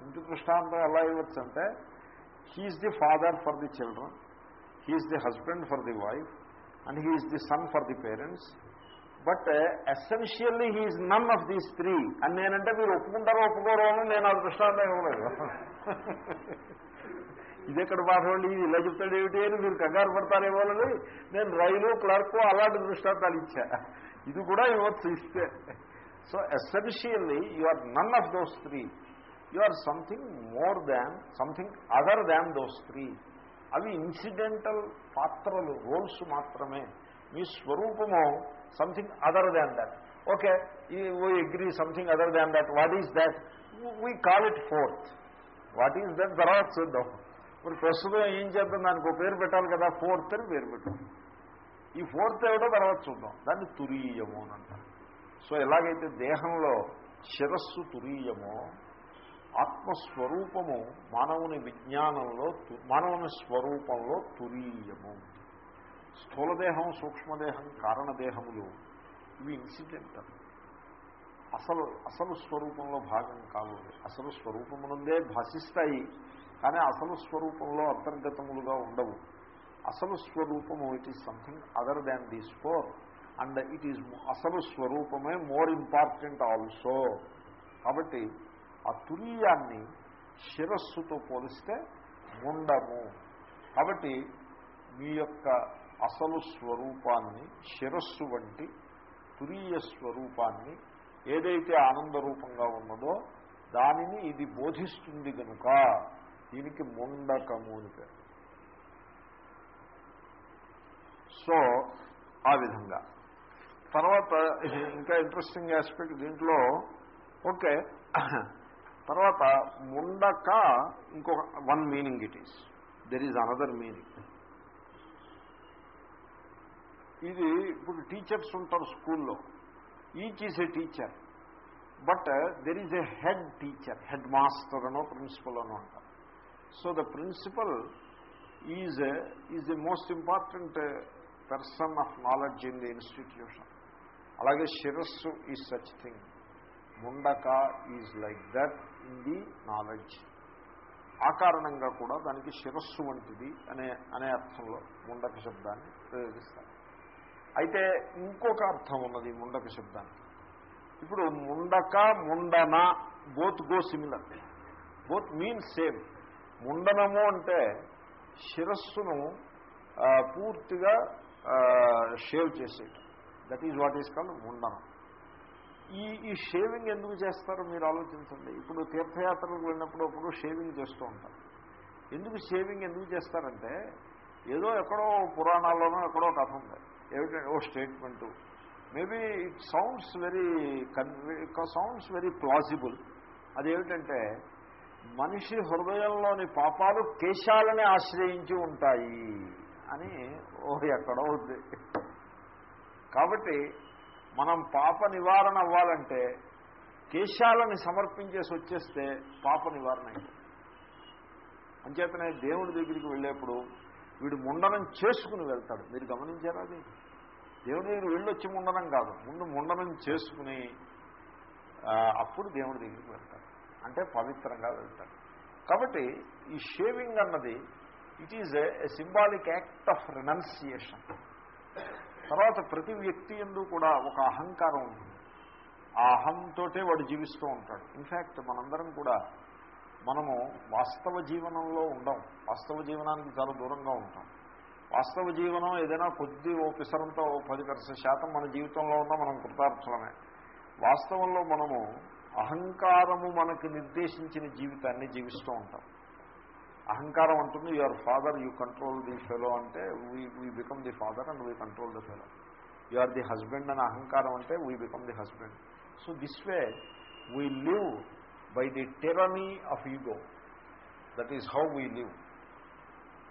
ఇంటి దృష్టాంతం ఎలా ఇవ్వచ్చు అంటే he's the father for the children he's the husband for the wife and he's the son for the parents but essentially he's none of these three అని నేనంటే మీరు ఒప్పుకుంటారో ఒప్పుకోరో అని నేను ఆ దృష్టాంతం ఇవ్వలేదు. ఇది ఎక్కడ పాఠండి ఇది ఇలా చెప్తాడు ఏమిటి అని మీరు కంగారు పడతారేమోనని నేను రైలు క్లర్క్ అలాంటి దృష్టాంతాలు ఇచ్చా. ఇది కూడా ఇవ్వచ్చు ఇస్తే. So essentially you are none of those three you are something more than something other than those three. అవి ఇన్సిడెంటల్ పాత్రలు రోల్స్ మాత్రమే. మీ స్వరూపము something other than that. Okay we agree something other than that. What is that? We call it fourth. What is that? తర్వాత చూద్దాం. ఇప్పుడు ప్రస్తుతం ఏం చేద్దాం? దానికి ఒక పేరు పెట్టాలి కదా ఫోర్త్ అని పేరు పెట్టాం ఈ ఫోర్త్ ఏమిటో తర్వాత చూద్దాం. దాన్ని తురీయము అని అంటారు. సో ఎలాగైతే దేహంలో శిరస్సు తురీయమో ఆత్మస్వరూపము మానవుని విజ్ఞానంలో తు- మానవుని స్వరూపంలో తురీయము. స్థూలదేహం సూక్ష్మదేహం కారణదేహములు ఇవి ఇన్సిడెంటల్. అసలు అసలు స్వరూపంలో భాగం కావు. అసలు స్వరూపమునందే భాషిస్తాయి కానీ అసలు స్వరూపంలో అంతర్గతములుగా ఉండవు. అసలు స్వరూపము it is something other than these four and it is అసలు స్వరూపమే మోర్ ఇంపార్టెంట్ ఆల్సో కాబట్టి ఆ తుల్యాన్ని శిరస్సుతో పోలిస్తే ముండము. కాబట్టి మీ యొక్క అసలు స్వరూపాన్ని శిరస్సు వంటి తురీయ స్వరూపాన్ని ఏదైతే ఆనందరూపంగా ఉన్నదో దానిని ఇది బోధిస్తుంది కనుక దీనికి ముండకము అని పేరు. సో ఆ విధంగా. తర్వాత ఇంకా ఇంట్రెస్టింగ్ ఆస్పెక్ట్ దీంట్లో ఓకే తర్వాత ముండక ఇంకొక one meaning it is there is another meaning ఇది ఇప్పుడు టీచర్స్ ఉంటారు స్కూల్లో. Each is a teacher but there is a head teacher head master అనో ప్రిన్సిపల్ అనో అంటారు. So the principal is is the most important person of knowledge in the institution అలాగే శిరస్సు is such thing Mundaka is like that in the knowledge ఆ కారణంగా కూడా దానికి శిరస్సు వంటిది అనే అనే అర్థంలో ముండక శబ్దాన్ని ప్రయోగిస్తారు. అయితే ఇంకొక అర్థం ఉన్నది ముండక శబ్దానికి. ఇప్పుడు ముండక ముండన both go similar both mean same ముండనము అంటే శిరస్సును పూర్తిగా shave చేసేయటం. That is what is called ముండనం. ఈ ఈ షేవింగ్ ఎందుకు చేస్తారో మీరు ఆలోచించండి. ఇప్పుడు తీర్థయాత్రలకు వెళ్ళినప్పుడు అప్పుడు షేవింగ్ చేస్తూ ఉంటారు. ఎందుకు షేవింగ్ ఎందుకు చేస్తారంటే ఏదో ఎక్కడో పురాణాల్లోనో ఎక్కడో కథ ఉంది. ఏమిటంటే ఓ statement maybe it sounds very sounds very plausible అదేమిటంటే మనిషి హృదయంలోని పాపాలు కేశాలని ఆశ్రయించి ఉంటాయి అని ఓ ఎక్కడో ఉంది. కాబట్టి మనం పాప నివారణ అవ్వాలంటే కేశాలని సమర్పించేసి వచ్చేస్తే పాప నివారణ అయింది. అంచేతనే దేవుడి దగ్గరికి వెళ్ళేప్పుడు వీడు ముండనం చేసుకుని వెళ్తాడు. మీరు గమనించారా అది? దేవుడి దగ్గరికి వెళ్ళొచ్చి ముండనం కాదు. ముందు ముండనం చేసుకుని అప్పుడు దేవుడి దగ్గరికి వెళ్తాడు. అంటే పవిత్రంగా వెళ్తాడు. కాబట్టి ఈ షేవింగ్ అన్నది it is a symbolic act of renunciation తర్వాత ప్రతి వ్యక్తి ఎందు కూడా ఒక అహంకారం ఉంటుంది. ఆ అహంతోటే వాడు జీవిస్తూ ఉంటాడు. ఇన్ఫ్యాక్ట్ మనందరం కూడా మనము వాస్తవ జీవనంలో ఉండం. వాస్తవ జీవనానికి చాలా దూరంగా ఉంటాం. వాస్తవ జీవనం ఏదైనా కొద్ది ఓ పిసరంతో ఓ పది శాతం మన జీవితంలో ఉన్నా మనం కృతార్థులమే. వాస్తవంలో మనము అహంకారము మనకు నిర్దేశించిన జీవితాన్ని జీవిస్తూ ఉంటాం. అహంకారం అంటుంది your father you control the fellow అంటే we we become the father and we control the fellow you are the husband అని అహంకారం అంటే we become the husband so this way we live by the tyranny of ego that is how we live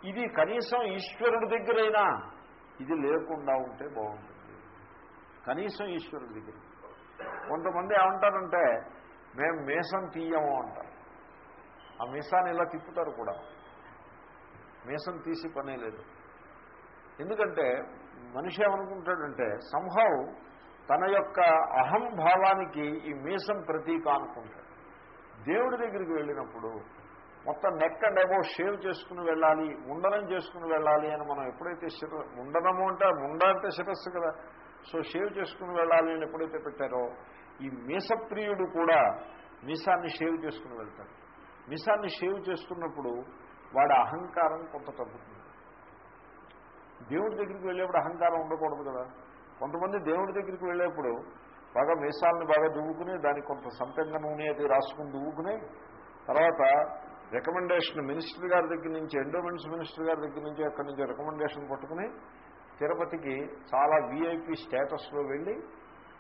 ఇది కనీసం ఈశ్వరుడి దగ్గరైనా ఇది లేకుండా ఉంటే బాగుంటుంది. కనీసం ఈశ్వరుడి దగ్గర. కొంతమంది ఏమంటారంటే మేము మేసం తీయము అంటారు. ఆ మీసాన్ని ఇలా తిప్పుతారు కూడా. మీసం తీసి పనే లేదు. ఎందుకంటే మనిషి ఏమనుకుంటాడంటే సంహవ్ తన యొక్క అహంభావానికి ఈ మీసం ప్రతీక అనుకుంటాడు. దేవుడి దగ్గరికి వెళ్ళినప్పుడు మొత్తం నెక్ అండ్ అబౌ షేవ్ చేసుకుని వెళ్ళాలి ముండనం చేసుకుని వెళ్ళాలి అని మనం ఎప్పుడైతే శిర ముండనము అంటే ముండ అంటే శిరస్సు కదా. సో షేవ్ చేసుకుని వెళ్ళాలి అని ఎప్పుడైతే పెట్టారో ఈ మీసప్రియుడు కూడా మీసాన్ని షేవ్ చేసుకుని వెళ్తాడు. మీసాన్ని షేవ్ చేసుకున్నప్పుడు వాడి అహంకారం కొంత తగ్గుతుంది. దేవుడి దగ్గరికి వెళ్ళేప్పుడు అహంకారం ఉండకూడదు కదా. కొంతమంది దేవుడి దగ్గరికి వెళ్ళేప్పుడు బాగా మీసాలను బాగా దువ్వుకుని దానికి కొంత సంపెంగ నూనె అది రాసుకుని దువ్వుకుని తర్వాత రికమెండేషన్ మినిస్టర్ గారి దగ్గర నుంచి ఎండోమెంట్స్ మినిస్టర్ గారి దగ్గర నుంచి అక్కడి నుంచి రికమెండేషన్ పట్టుకుని తిరుపతికి చాలా వీఐపీ స్టేటస్లో వెళ్ళి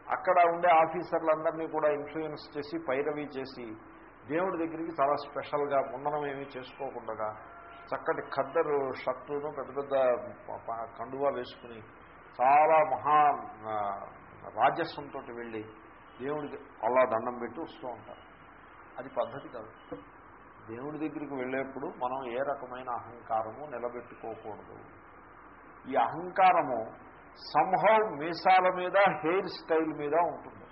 అక్కడ ఉండే ఆఫీసర్లందరినీ కూడా ఇన్ఫ్లుయెన్స్ చేసి పైరవీ చేసి దేవుడి దగ్గరికి చాలా స్పెషల్గా ముండనం ఏమీ చేసుకోకుండా చక్కటి ఖద్దరు షర్టును పెద్ద పెద్ద కండువా వేసుకుని చాలా మహా రాజస్వంతో వెళ్ళి దేవుడికి అలా దండం పెట్టి వస్తూ ఉంటారు. అది పద్ధతి కాదు. దేవుడి దగ్గరికి వెళ్ళేప్పుడు మనం ఏ రకమైన అహంకారము నిలబెట్టుకోకూడదు. ఈ అహంకారము సంహవ్ మీసాల మీద హెయిర్ స్టైల్ మీద ఉంటుంది.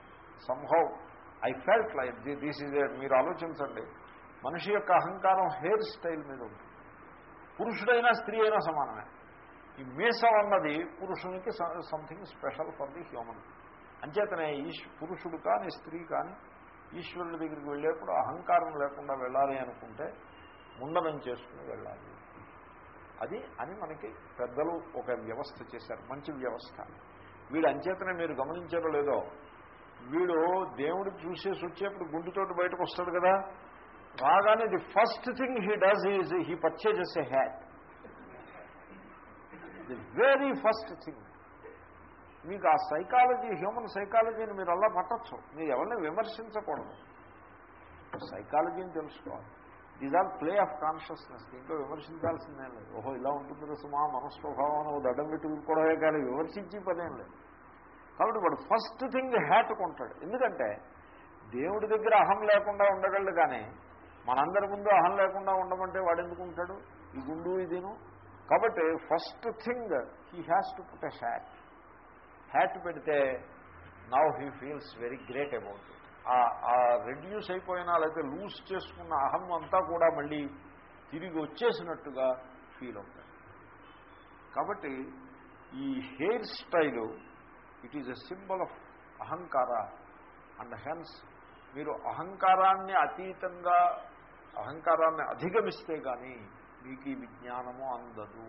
Somehow I felt like this is మీరు ఆలోచించండి. మనిషి యొక్క అహంకారం హెయిర్ స్టైల్ మీద ఉంది. పురుషుడైనా స్త్రీ అయినా సమానమే. ఈ మీసం అన్నది పురుషునికి something special for the human అంచేతనే ఈశ్ పురుషుడు కానీ స్త్రీ కానీ ఈశ్వరుడి దగ్గరికి వెళ్ళేప్పుడు అహంకారం లేకుండా వెళ్ళాలి అనుకుంటే ముండనం చేసుకుని వెళ్ళాలి. అది అని మనకి పెద్దలు ఒక వ్యవస్థ చేశారు. మంచి వ్యవస్థ. వీడు అంచేతనే మీరు గమనించారో లేదో వీడు దేవుడు చూసేసి వచ్చేప్పుడు గుండుతోటి బయటకు వస్తాడు కదా. రాగానే the first thing he does is he purchases a hat the very first thing మీకు ఆ సైకాలజీ హ్యూమన్ సైకాలజీని మీరు అలా పట్టచ్చు. మీరు ఎవరిని విమర్శించకూడదు. సైకాలజీని తెలుసుకోవాలి. These are play of consciousness దీంట్లో విమర్శించాల్సిందేం లేదు. ఓహో ఇలా ఉంటుంది సుమా మనస్వభావం ఓ దడ్డం పెట్టి ఊరుకోవడమే కానీ విమర్శించి పనేం లేదు. కాబట్టి వాడు ఫస్ట్ థింగ్ హ్యాట్ కొంటాడు. ఎందుకంటే దేవుడి దగ్గర అహం లేకుండా ఉండగలడు కానీ మనందరి ముందు అహం లేకుండా ఉండమంటే వాడు ఎందుకు ఉంటాడు? ఈ గుండు ఇదిను. కాబట్టి first thing he has to put a hat. Hat పెడితే now he feels very great about it. ఆ రెడ్యూస్ అయిపోయినా లేకపోతే లూజ్ చేసుకున్న అహం అంతా కూడా మళ్ళీ తిరిగి వచ్చేసినట్టుగా ఫీల్ అవుతాడు. కాబట్టి ఈ hair style it is a symbol of అహంకార అండ్ హెన్స్ మీరు అహంకారాన్ని అతీతంగా అహంకారాన్ని అధిగమిస్తే కానీ మీకు ఈ విజ్ఞానము అందదు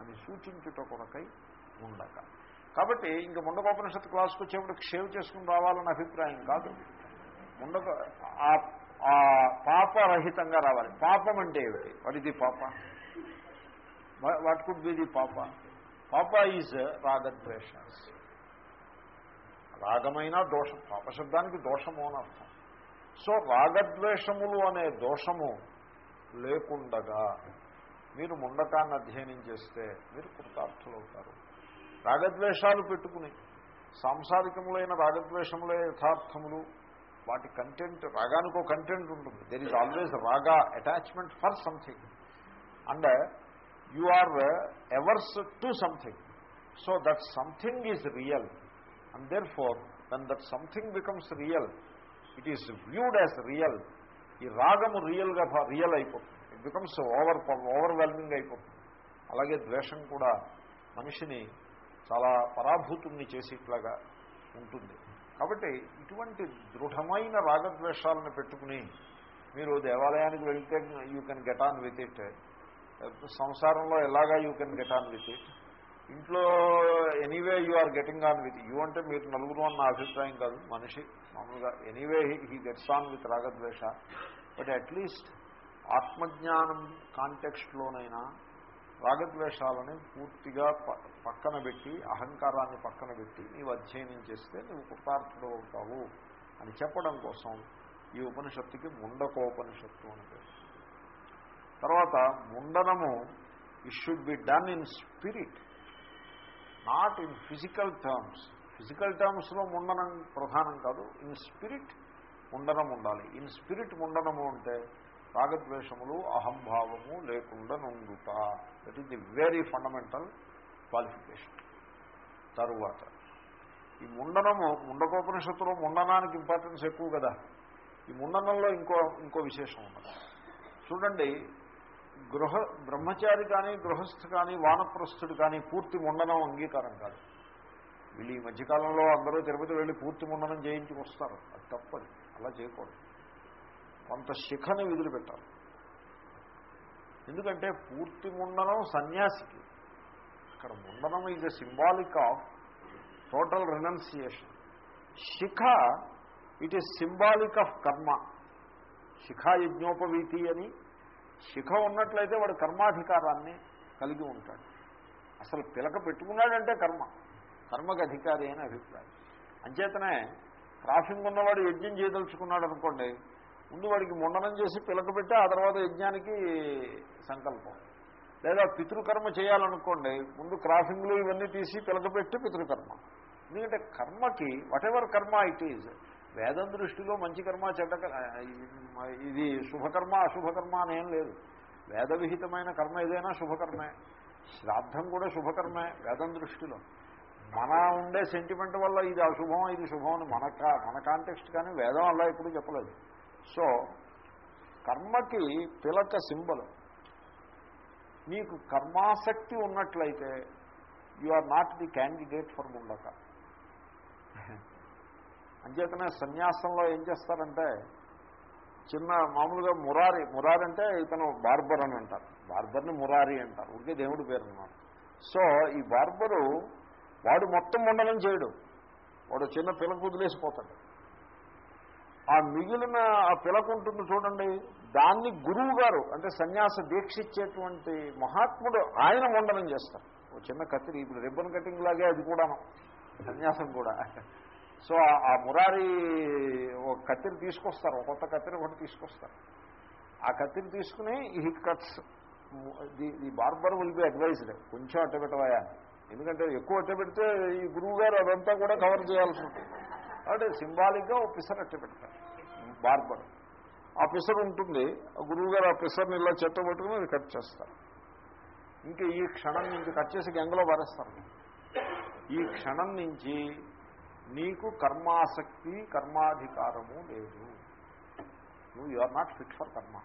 అని సూచించుట కొరకై ఉండక. కాబట్టి ఇంక ముండకోపనిషత్తు క్లాస్కి వచ్చేప్పుడు క్షేవ్ చేసుకుని రావాలన్న అభిప్రాయం కాదు. ముండక ఆ పాపరహితంగా రావాలి. పాపం అంటే ఏమిటి వాట్ ఇది పాప? వాట్ కుడ్ బి ది పాప? పాప ఈజ్ రాగద్వేషన్స్ రాగమైన దోషం పాపశబ్దానికి దోషము అని అర్థం. సో రాగద్వేషములు అనే దోషము లేకుండగా మీరు ముండకాన్ని అధ్యయనం చేస్తే మీరు కృతార్థులవుతారు. రాగద్వేషాలు పెట్టుకుని సాంసారికములైన రాగద్వేషములే యథార్థములు వాటి కంటెంట్ రాగానికో కంటెంట్ ఉంటుంది. దెర్ ఈజ్ ఆల్వేస్ రాగా attachment for something and you are averse to something so that something is real and therefore then that something becomes real it is viewed as real ఈ రాగము రియల్గా real అయిపోతుంది. It becomes over overwhelming అయిపోతుంది. అలాగే ద్వేషం కూడా మనిషిని చాలా పరాభూతుల్ని చేసేట్లాగా ఉంటుంది. కాబట్టి ఇటువంటి దృఢమైన రాగద్వేషాలను పెట్టుకుని మీరు దేవాలయానికి వెళ్తే you can get on with it సంసారంలో ఎలాగా you can get on with it ఇంట్లో anyway you are getting on with you అంటే మీరు నలుగురు అన్న అభిప్రాయం కాదు మనిషి మామూలుగా. Anyway he gets on with రాగద్వేష. But at least ఆత్మజ్ఞానం కాంటెక్స్ట్లోనైనా రాగద్వేషాలని పూర్తిగా పక్కన పెట్టి అహంకారాన్ని పక్కన పెట్టి నీవు అధ్యయనం చేస్తే నువ్వు కృతార్థుడు అవుతావు అని చెప్పడం కోసం ఈ ఉపనిషత్తుకి ముండకోపనిషత్తు అని పేరు. తర్వాత ముండనము it should be done in spirit not in physical terms. Physical టర్మ్స్లో ముండనం ప్రధానం కాదు. ఇన్ స్పిరిట్ ముండనం ఉండాలి. ఇన్ స్పిరిట్ ముండనము అంటే రాగద్వేషములు అహంభావము లేకుండా నుండుట. That is the very fundamental qualification తరువాత ఈ ముండనము ముండకోపనిషత్తులో ముండనానికి ఇంపార్టెన్స్ ఎక్కువ కదా. ఈ ముండనంలో ఇంకో ఇంకో విశేషం ఉన్నది. చూడండి గృహ బ్రహ్మచారి కానీ గృహస్థు కానీ వానప్రస్థుడు కానీ పూర్తి ముండనం అంగీకారం కాదు. వీళ్ళు ఈ మధ్యకాలంలో అందరూ తిరుపతి వెళ్ళి పూర్తి ముండనం చేయించుకొస్తారు అది తప్పదు. అలా చేయకూడదు. కొంత శిఖని విధులు పెట్టాలి ఎందుకంటే పూర్తి ముండనం సన్యాసికి. ఇక్కడ ముండనం is a symbolic of total renunciation శిఖ it is symbolic of karma శిఖా యజ్ఞోపవీతి అని శిఖ ఉన్నట్లయితే వాడు కర్మాధికారాన్ని కలిగి ఉంటాడు. అసలు పిలక పెట్టుకున్నాడంటే కర్మ. కర్మకు అధికారి అని అభిప్రాయం. అంచేతనే ట్రాఫిక్ ఉన్నవాడు యజ్ఞం చేయదలుచుకున్నాడు అనుకోండి ముందు వాడికి ముండనం చేసి పిలక పెట్టి ఆ తర్వాత యజ్ఞానికి సంకల్పం. లేదా పితృకర్మ చేయాలనుకోండి ముందు క్రాఫింగ్లు ఇవన్నీ తీసి పిలకపెట్టి పితృకర్మ. ఎందుకంటే కర్మకి వాట్ ఎవర్ కర్మ ఇట్ ఈజ్ వేదం దృష్టిలో మంచి కర్మ చెడ్డ ఇది శుభకర్మ అశుభకర్మ అనేం లేదు. వేదవిహితమైన కర్మ ఏదైనా శుభకర్మే. శ్రాద్ధం కూడా శుభకర్మే వేదం దృష్టిలో. మన ఉండే సెంటిమెంట్ వల్ల ఇది అశుభం ఇది శుభం అని మన మన కాంటెక్స్ట్ కానీ వేదం అలా ఎప్పుడు చెప్పలేదు. సో కర్మకి పిలక సింబల్. మీకు కర్మాసక్తి ఉన్నట్లయితే you are not the candidate for Mundaka అంచేతనే సన్యాసంలో ఏం చేస్తారంటే చిన్న మామూలుగా మురారి మురారి అంటే ఇతను బార్బర్ అని అంటారు. బార్బర్ని మురారి అంటారు. ఉడికే దేవుడి పేరు అన్నమాట. సో ఈ బార్బరు వాడు మొత్తం మండలం చేయడు. వాడు చిన్న పిలకు వదిలేసిపోతాడు ఆ మిగిలిన ఆ పిలకు ఉంటుంది చూడండి దాన్ని గురువు గారు అంటే సన్యాస దీక్ష ఇచ్చేటువంటి మహాత్ముడు ఆయన మండలం చేస్తారు. ఓ చిన్న కత్తిరి ఇప్పుడు రిబ్బన్ కటింగ్ లాగే అది కూడాను. సన్యాసం కూడా. సో ఆ మురారి ఒక కత్తిరి తీసుకొస్తారు ఒక కొత్త కత్తిరి ఒకటి తీసుకొస్తారు. ఆ కత్తిరి తీసుకుని ఈ cuts the the barber will be advised కొంచెం అట్ట పెట్టవయా ఎందుకంటే ఎక్కువ అట్ట పెడితే ఈ గురువు గారు అదంతా కూడా కవర్ చేయాల్సి ఉంటుంది. కాబట్టి సింబాలిక్గా ఒక పిసర్ అట్ట పెడతారు బార్బర్ ఆ పిసర్ ఉంటుంది ఆ గురువు గారు ఆ పిసర్ని ఇలా చెత్త పట్టుకుని అది కట్ చేస్తారు. ఇంకా ఈ క్షణం నుంచి కట్ చేసి గంగలో పారేస్తారు. ఈ క్షణం నుంచి నీకు కర్మాసక్తి కర్మాధికారము లేదు. నువ్వు you are not fit for karma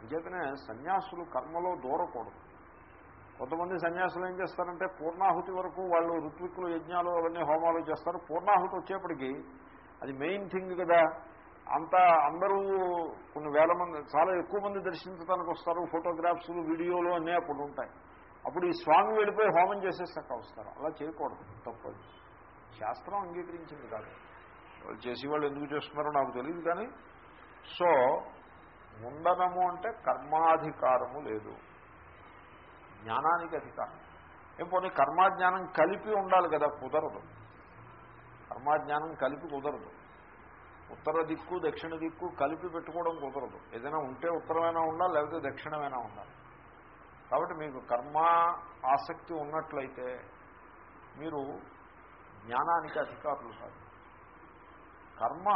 అంచేతనే సన్యాసులు కర్మలో దూరకూడదు. కొంతమంది సన్యాసులు ఏం చేస్తారంటే పూర్ణాహుతి వరకు వాళ్ళు ఋత్విక్కులు యజ్ఞాలు అవన్నీ హోమాలు చేస్తారు. పూర్ణాహుతి వచ్చేప్పటికి అది మెయిన్ థింగ్ కదా. అంతా అందరూ కొన్ని వేల మంది చాలా ఎక్కువ మంది దర్శించడానికి వస్తారు. ఫోటోగ్రాఫ్స్లు వీడియోలు అన్నీ అప్పుడు ఉంటాయి. అప్పుడు ఈ స్వామి వెళ్ళిపోయి హోమం చేసేసాక వస్తారు. అలా చేయకూడదు తప్పదు. శాస్త్రం అంగీకరించింది కాదు. వాళ్ళు చేసేవాళ్ళు ఎందుకు చేస్తున్నారో నాకు తెలియదు కానీ సో ముండనము అంటే కర్మాధికారము లేదు. జ్ఞానానికి అధికారం. ఏం పోనీ కర్మాజ్ఞానం కలిపి ఉండాలి కదా కుదరదు. కర్మాజ్ఞానం కలిపి కుదరదు. ఉత్తర దిక్కు దక్షిణ దిక్కు కలిపి పెట్టుకోవడం కుదరదు. ఏదైనా ఉంటే ఉత్తరమైనా ఉండాలి లేకపోతే దక్షిణమైనా ఉండాలి. కాబట్టి మీకు కర్మ ఆసక్తి ఉన్నట్లయితే మీరు జ్ఞానానికి అధికారులు కాదు. కర్మ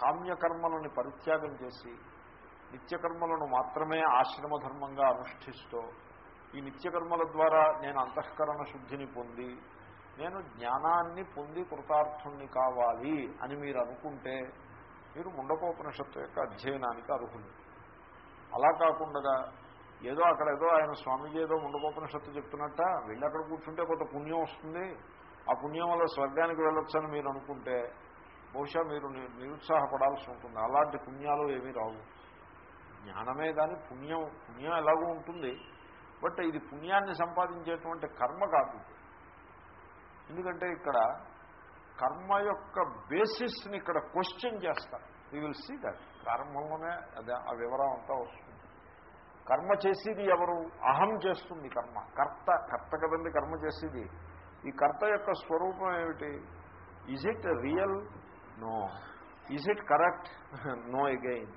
కామ్యకర్మలను పరిత్యాగం చేసి నిత్యకర్మలను మాత్రమే ఆశ్రమధర్మంగా అనుష్ఠిస్తూ ఈ నిత్యకర్మల ద్వారా నేను అంతఃకరణ శుద్ధిని పొంది నేను జ్ఞానాన్ని పొంది కృతార్థుణ్ణి కావాలి అని మీరు అనుకుంటే మీరు ముండకోపనిషత్తు యొక్క అధ్యయనానికి అర్హులు. అలా కాకుండా ఏదో అక్కడ ఏదో ఆయన స్వామీజీ ఏదో ముండకోపనిషత్తు చెప్తున్నట్ట వెళ్ళి అక్కడ కూర్చుంటే కొంత పుణ్యం వస్తుంది. ఆ పుణ్యం వల్ల స్వర్గానికి వెళ్ళొచ్చని మీరు అనుకుంటే బహుశా మీరు నిరుత్సాహపడాల్సి ఉంటుంది. అలాంటి పుణ్యాలు ఏమీ రావు. జ్ఞానమే కానీ పుణ్యం. పుణ్యం ఎలాగూ ఉంటుంది. బట్ ఇది పుణ్యాన్ని సంపాదించేటువంటి కర్మ కాదు ఎందుకంటే ఇక్కడ కర్మ యొక్క బేసిస్ని ఇక్కడ క్వశ్చన్ చేస్తారు. యూ విల్ సీ దట్ ప్రారంభంలోనే అదే ఆ వివరం అంతా వస్తుంది. కర్మ చేసేది ఎవరు? అహం చేస్తుంది కర్మ. కర్త కర్త కదండి కర్మ చేసేది. ఈ కర్త యొక్క స్వరూపం ఏమిటి? Is it real no is it correct no again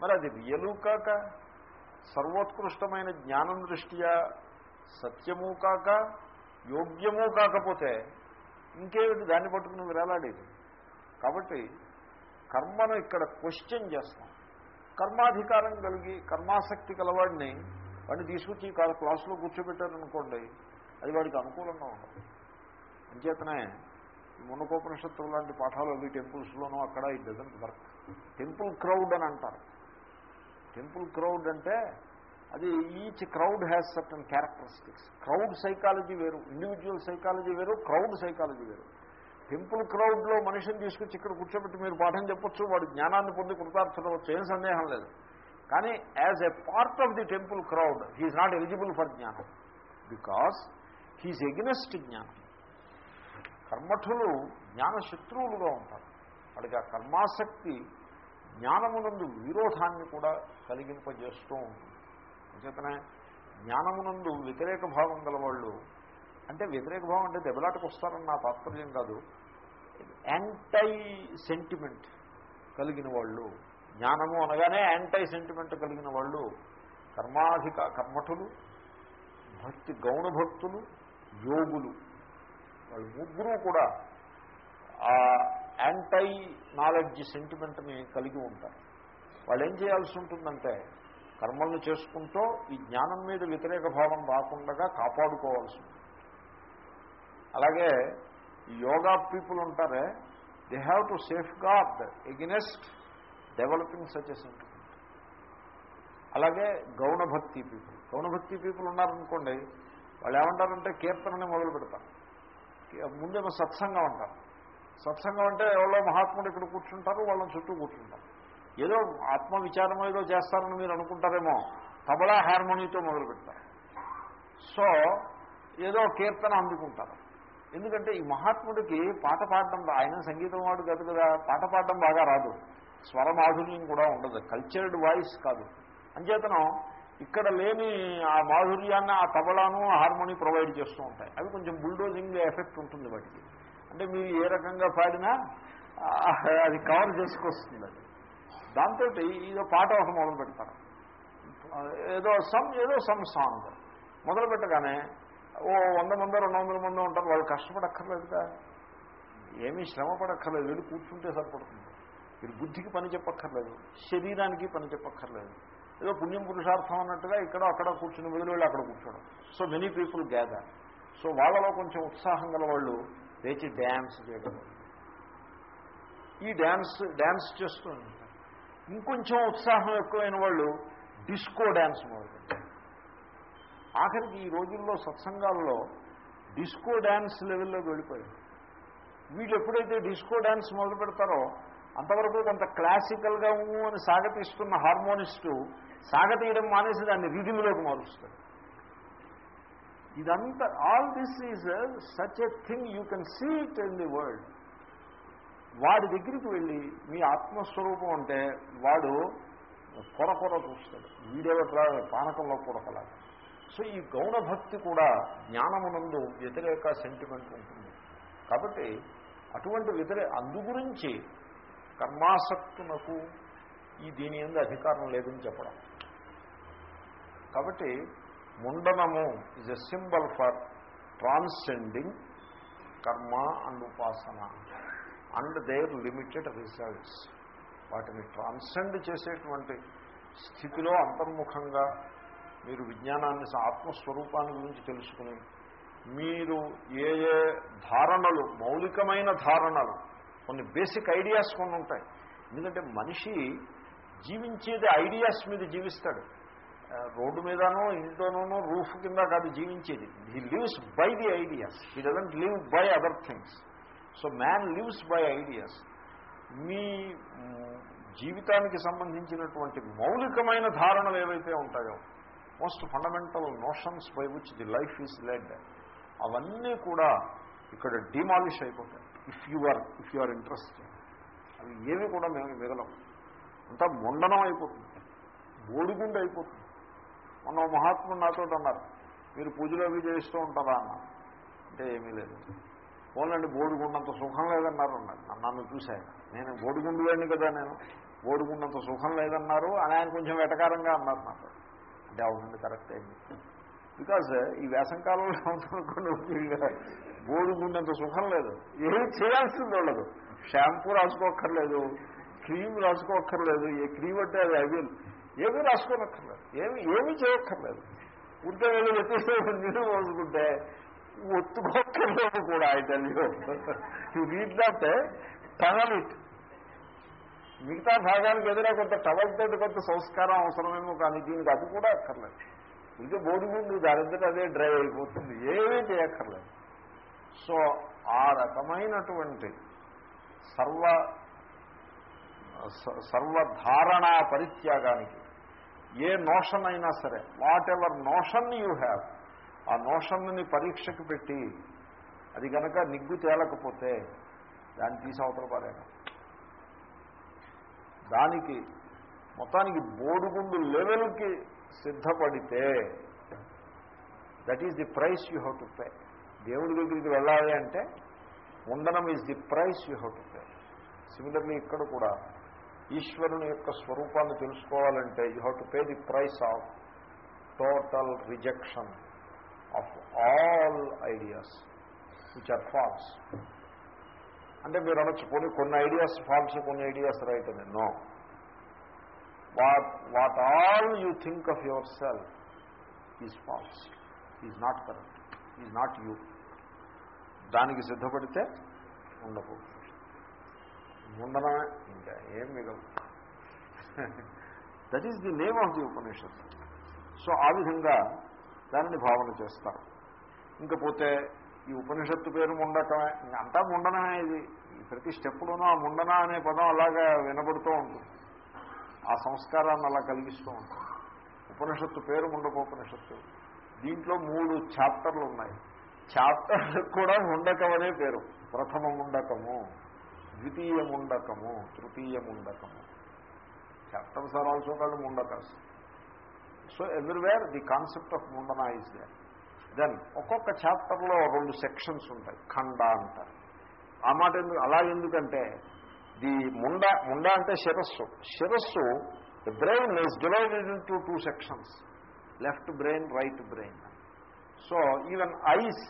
మరి అది రియలు కాక సర్వోత్కృష్టమైన జ్ఞానం దృష్ట్యా సత్యము కాక యోగ్యము కాకపోతే ఇంకేమిటి? దాన్ని పట్టుకుని వేలాడేది. కాబట్టి కర్మను ఇక్కడ క్వశ్చన్ చేస్తాం. కర్మాధికారం కలిగి కర్మాసక్తి కలవాడిని వాడిని తీసుకొచ్చి క్లాసులో కూర్చోబెట్టారనుకోండి అది వాడికి అనుకూలంగా ఉండదు అంచేతనే మునకోపనిషత్తు లాంటి పాఠాలు అవి టెంపుల్స్లోనూ అక్కడ it doesn't work. Temple crowd అని అంటారు. టెంపుల్ క్రౌడ్ అంటే అది each crowd has certain characteristics. Crowd psychology వేరు ఇండివిజువల్ సైకాలజీ వేరు క్రౌడ్ సైకాలజీ వేరు. టెంపుల్ క్రౌడ్లో మనిషిని తీసుకొచ్చి ఇక్కడ కూర్చోబెట్టి మీరు పాఠం చెప్పొచ్చు వాడు జ్ఞానాన్ని పొంది కృతార్థవచ్చు ఏం సందేహం లేదు. కానీ as a part of the temple crowd he's not eligible for జ్ఞానం. బికాస్ హీజ్ ఎగ్నెస్ట్ జ్ఞానం. కర్మఠులు జ్ఞానశత్రువులుగా ఉంటారు. వాడికి ఆ కర్మాసక్తి జ్ఞానమునందు విరోధాన్ని కూడా కలిగింపజేస్తూ ఉంటుంది. అంచేతనే జ్ఞానమునందు వ్యతిరేక భావం గలవాళ్ళు అంటే వ్యతిరేక భావం అంటే దెబ్బలాటకు వస్తారని నా తాత్పర్యం కాదు. యాంటై సెంటిమెంట్ కలిగిన వాళ్ళు జ్ఞానము అనగానే యాంటై సెంటిమెంట్ కలిగిన వాళ్ళు కర్మాధిక కర్మఠులు భక్తి గౌణ భక్తులు యోగులు. వాళ్ళు ముగ్గురు కూడా ఆ యాంటై నాలెడ్జ్ సెంటిమెంట్ని కలిగి ఉంటారు. వాళ్ళు ఏం చేయాల్సి ఉంటుందంటే కర్మలను చేసుకుంటూ ఈ జ్ఞానం మీద వ్యతిరేక భావం రాకుండా కాపాడుకోవాల్సి ఉంటుంది. అలాగే యోగా పీపుల్ ఉంటారే they have to safeguard against developing such sentiment అలాగే గౌణభక్తి పీపుల్. గౌణభక్తి పీపుల్ ఉన్నారనుకోండి వాళ్ళు ఏమంటారంటే కీర్తనని మొదలు పెడతారు. ముందేమో సత్సంగం అంటారు. సత్సంగం అంటే ఎవరో మహాత్ముడు ఇక్కడ కూర్చుంటారు వాళ్ళని చుట్టూ కూర్చుంటారు. ఏదో ఆత్మవిచారం ఏదో చేస్తారని మీరు అనుకుంటారేమో తబలా హార్మోనీతో మొదలు పెడతారు. సో ఏదో కీర్తన అందుకుంటారు. ఎందుకంటే ఈ మహాత్ముడికి పాట పాడడం ఆయన సంగీతం వాడు కాదు కదా పాట పాడడం బాగా రాదు. స్వరమాధుర్యం కూడా ఉండదు. కల్చర్డ్ వాయిస్ కాదు. అంచేతనం ఇక్కడ లేని ఆ మాధుర్యాన్ని ఆ తబలాను హార్మోని ప్రొవైడ్ చేస్తూ ఉంటాయి. అవి కొంచెం బుల్డోజింగ్ ఎఫెక్ట్ ఉంటుంది వాటికి. అంటే మీరు ఏ రకంగా పాడినా అది కవర్ చేసుకొస్తుంది అది దాంతో ఇదో పాట ఒకటి మొదలు పెడతారు ఏదో సమ్ ఏదో సమ్ సాంగ్. మొదలు పెట్టగానే ఓ వంద మంది రెండు వందల మంది ఉంటారు. వాళ్ళు కష్టపడక్కర్లేదుగా. ఏమీ శ్రమ పడక్కర్లేదు. వెళ్ళి కూర్చుంటే సరిపడుతుంది. మీరు బుద్ధికి పని చెప్పక్కర్లేదు. శరీరానికి పని చెప్పక్కర్లేదు. ఏదో పుణ్యం పురుషార్థం అన్నట్టుగా ఇక్కడ అక్కడ కూర్చుని బదులు వెళ్ళి అక్కడ కూర్చోడం so many people gather so వాళ్ళలో కొంచెం ఉత్సాహం గల వాళ్ళు లేచి డ్యాన్స్ చేయడం. ఈ డ్యాన్స్ డ్యాన్స్ చేస్తూ ఉంటారు. ఇంకొంచెం ఉత్సాహం ఎక్కువైన వాళ్ళు డిస్కో డ్యాన్స్ మొదలుపెట్టారు ఆఖరికి ఈ రోజుల్లో సత్సంగాల్లో డిస్కో డ్యాన్స్ లెవెల్లోకి వెళ్ళిపోయారు. వీళ్ళు ఎప్పుడైతే డిస్కో డ్యాన్స్ మొదలు పెడతారో అంతవరకు కొంత క్లాసికల్గా అని సాగతిస్తున్న హార్మోనిస్టు సాగతీయడం మానేసి దాన్ని రిధిమిలోకి మారుస్తాడు. ఇదంతా all this is such a thing you can see it in the world వాడి దగ్గరికి వెళ్ళి మీ ఆత్మస్వరూపం అంటే వాడు కొర కొర చూస్తాడు. వీడేవట్లా పానకంలో కొరకలాగా. సో ఈ గౌణ భక్తి కూడా జ్ఞానమునందు వ్యతిరేక సెంటిమెంట్ ఉంటుంది. కాబట్టి అటువంటి వ్యతిరే అందు గురించి కర్మాసక్తునకు ఈ దీని ఎందు అధికారం లేదని చెప్పడం. కాబట్టి ముండనము is a symbol for transcending karma and ఉపాసన అండ్ దేర్ లిమిటెడ్ రిజల్ట్స్ వాటిని ట్రాన్సెండ్ చేసేటువంటి స్థితిలో అంతర్ముఖంగా మీరు విజ్ఞానాన్ని ఆత్మస్వరూపాన్ని గురించి తెలుసుకుని మీరు ఏ ఏ ధారణలు మౌలికమైన ధారణలు కొన్ని బేసిక్ ఐడియాస్ కొన్ని ఉంటాయి. ఎందుకంటే మనిషి జీవించేది ఐడియాస్ మీద జీవిస్తాడు. రోడ్డు మీదనో ఇంట్లోనో రూఫ్ కింద కాదు జీవించేది. He lives by the ideas he doesn't live by other things so man lives by ideas మీ జీవితానికి సంబంధించినటువంటి మౌలికమైన ధారణలు ఏవైతే ఉంటాయో most fundamental notions by which the life is led అవన్నీ కూడా ఇక్కడ డిమాలిష్ అయిపోతాయి. If you are if you are interested అవి ఏవి కూడా మేము మిగలం అంతా ముండనం అయిపోతుంది. బోడిగుండు అయిపోతుంది మొన్న మహాత్ముడు నాతో అన్నారు మీరు పూజలు అవి చేయిస్తూ ఉంటారా? అన్నారు అంటే ఏమీ లేదు. పోలండి బోడిగుండంత సుఖం లేదన్నారు అన్నారు. నన్ను చూశాను నేను బోడిగుండు లేని కదా నేను. బోడిగుండంత సుఖం లేదన్నారు అని ఆయన కొంచెం వెటకారంగా అన్నారు నాకు అంటే అవునండి కరెక్ట్. అయింది బికాజ్ ఈ వేసంకాలంలో బోడిగుండంత సుఖం లేదు. ఏం చేయాల్సింది ఉండదు షాంపూ రాసుకోక్కర్లేదు క్రీమ్ రాసుకోక్కర్లేదు. ఏ క్రీమ్ అంటే అది అవిల్ ఏమీ రాసుకోనక్కర్లేదు. ఏమి ఏమీ చేయక్కర్లేదు. ఉంటే నేను వ్యతిరేక నిన్ను పోసుకుంటే ఒత్తుకోక్కర్లేదు కూడా I tell you read that towel it మిగతా భాగానికి ఎదురా కొంత టవల్ తోటి కొంత సంస్కారం అవసరమేమో కానీ దీనికి అది కూడా అక్కర్లేదు. ఇంకా బోర్డు ముందు దానింతటి అదే డ్రైవ్ అయిపోతుంది. ఏమీ చేయక్కర్లేదు. సో ఆ రకమైనటువంటి సర్వ సర్వధారణా పరిత్యాగానికి ఏ నోషన్ అయినా సరే whatever notion you have ఆ నోషన్ని పరీక్షకు పెట్టి అది కనుక నిగ్గు తేలకపోతే దాన్ని తీసి అవతల పారేయడం. దానికి మొత్తానికి బోడుగుండు లెవెల్కి సిద్ధపడితే that is the price you have to pay దేవుడి దగ్గరికి వెళ్ళాలి అంటే ఉండడం is the price you have to pay similarly ఇక్కడ కూడా ఈశ్వరుని యొక్క స్వరూపాన్ని తెలుసుకోవాలంటే you have to pay the price of total rejection of all ideas which are false. అంటే మీరు అనొచ్చు కొన్ని కొన్ని ఐడియాస్ ఫాల్స్ కొన్ని ఐడియాస్ రైట్ అని. No. What what all you think of yourself is false is not correct is not you. దానికి సిద్ధపడితే ఉండకూడదు. ముండనమే ఇంకా ఏం మిగలదు. That is the name of the Upanishad so ఆ విధంగా దానిని భావన చేస్తారు. ఇంకపోతే ఈ ఉపనిషత్తు పేరు ముండకమే ఇంక అంతా ముండనమే ఇది. ఈ ప్రతి స్టెప్లోనూ ఆ ముండన అనే పదం అలాగా వినబడుతూ ఉంటుంది. ఆ సంస్కారాన్ని అలా కలిగిస్తూ ఉంటుంది. ఉపనిషత్తు పేరు ముండకోపనిషత్తు. దీంట్లో మూడు చాప్టర్లు ఉన్నాయి. చాప్టర్ కూడా ముండకం అనే పేరు. ప్రథమ ముండకము. ద్వితీయముండకము తృతీయముండకము. తృతీయ ముండకము chapters are also called Mundakas so everywhere the concept of ముండనా is they then ఒక్కొక్క చాప్టర్లో రెండు సెక్షన్స్ ఉంటాయి. ఖండ అంటారు. ఆ మాట ఎందుకు అలా ఎందుకంటే ది ముండ ముండ అంటే శిరస్సు. శిరస్సు the brain is divided into two sections left brain right brain so even eyes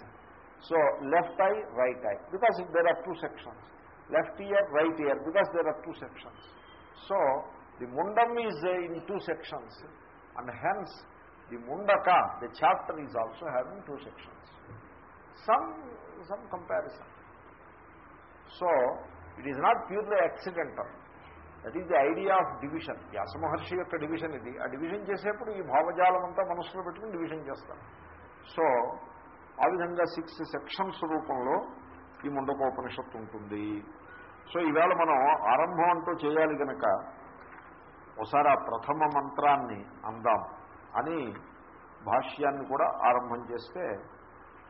so left eye right eye because there are two sections left ear right ear because there are two sections so the ముండం is in two sections and hence the Mundaka the chapter is also having two sections some some comparison so it is not purely accidental that is the idea of division Vyasa Maharshi యొక్క division ఇది ఆ division చేసేప్పుడు ఈ భావజాలం అంతా మనసులో పెట్టుకుని division చేస్తారు. సో ఆ విధంగా సిక్స్ సెక్షన్స్ రూపంలో ఈ ముండకోపనిషత్తు ఉంటుంది. సో ఈవేళ మనం ఆరంభం అంటూ చేయాలి కనుక ఒకసారి ఆ ప్రథమ మంత్రాన్ని అందాం అని భాష్యాన్ని కూడా ఆరంభం చేస్తే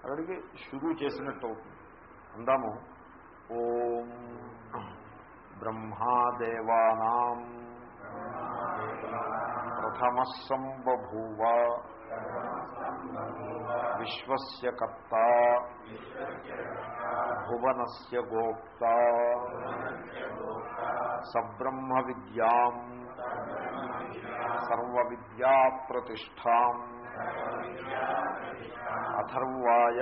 అక్కడికి షురూ చేసినట్టు అవుతుంది. అందాము. ఓం బ్రహ్మాదేవానాం. ప్రథమ సంబభూవ విశ్వస్య కర్త. భువనస్య గోప్త. సబ్రహ్మ విద్యాం సర్వవిద్యా ప్రతిష్టాం అథర్వాయ.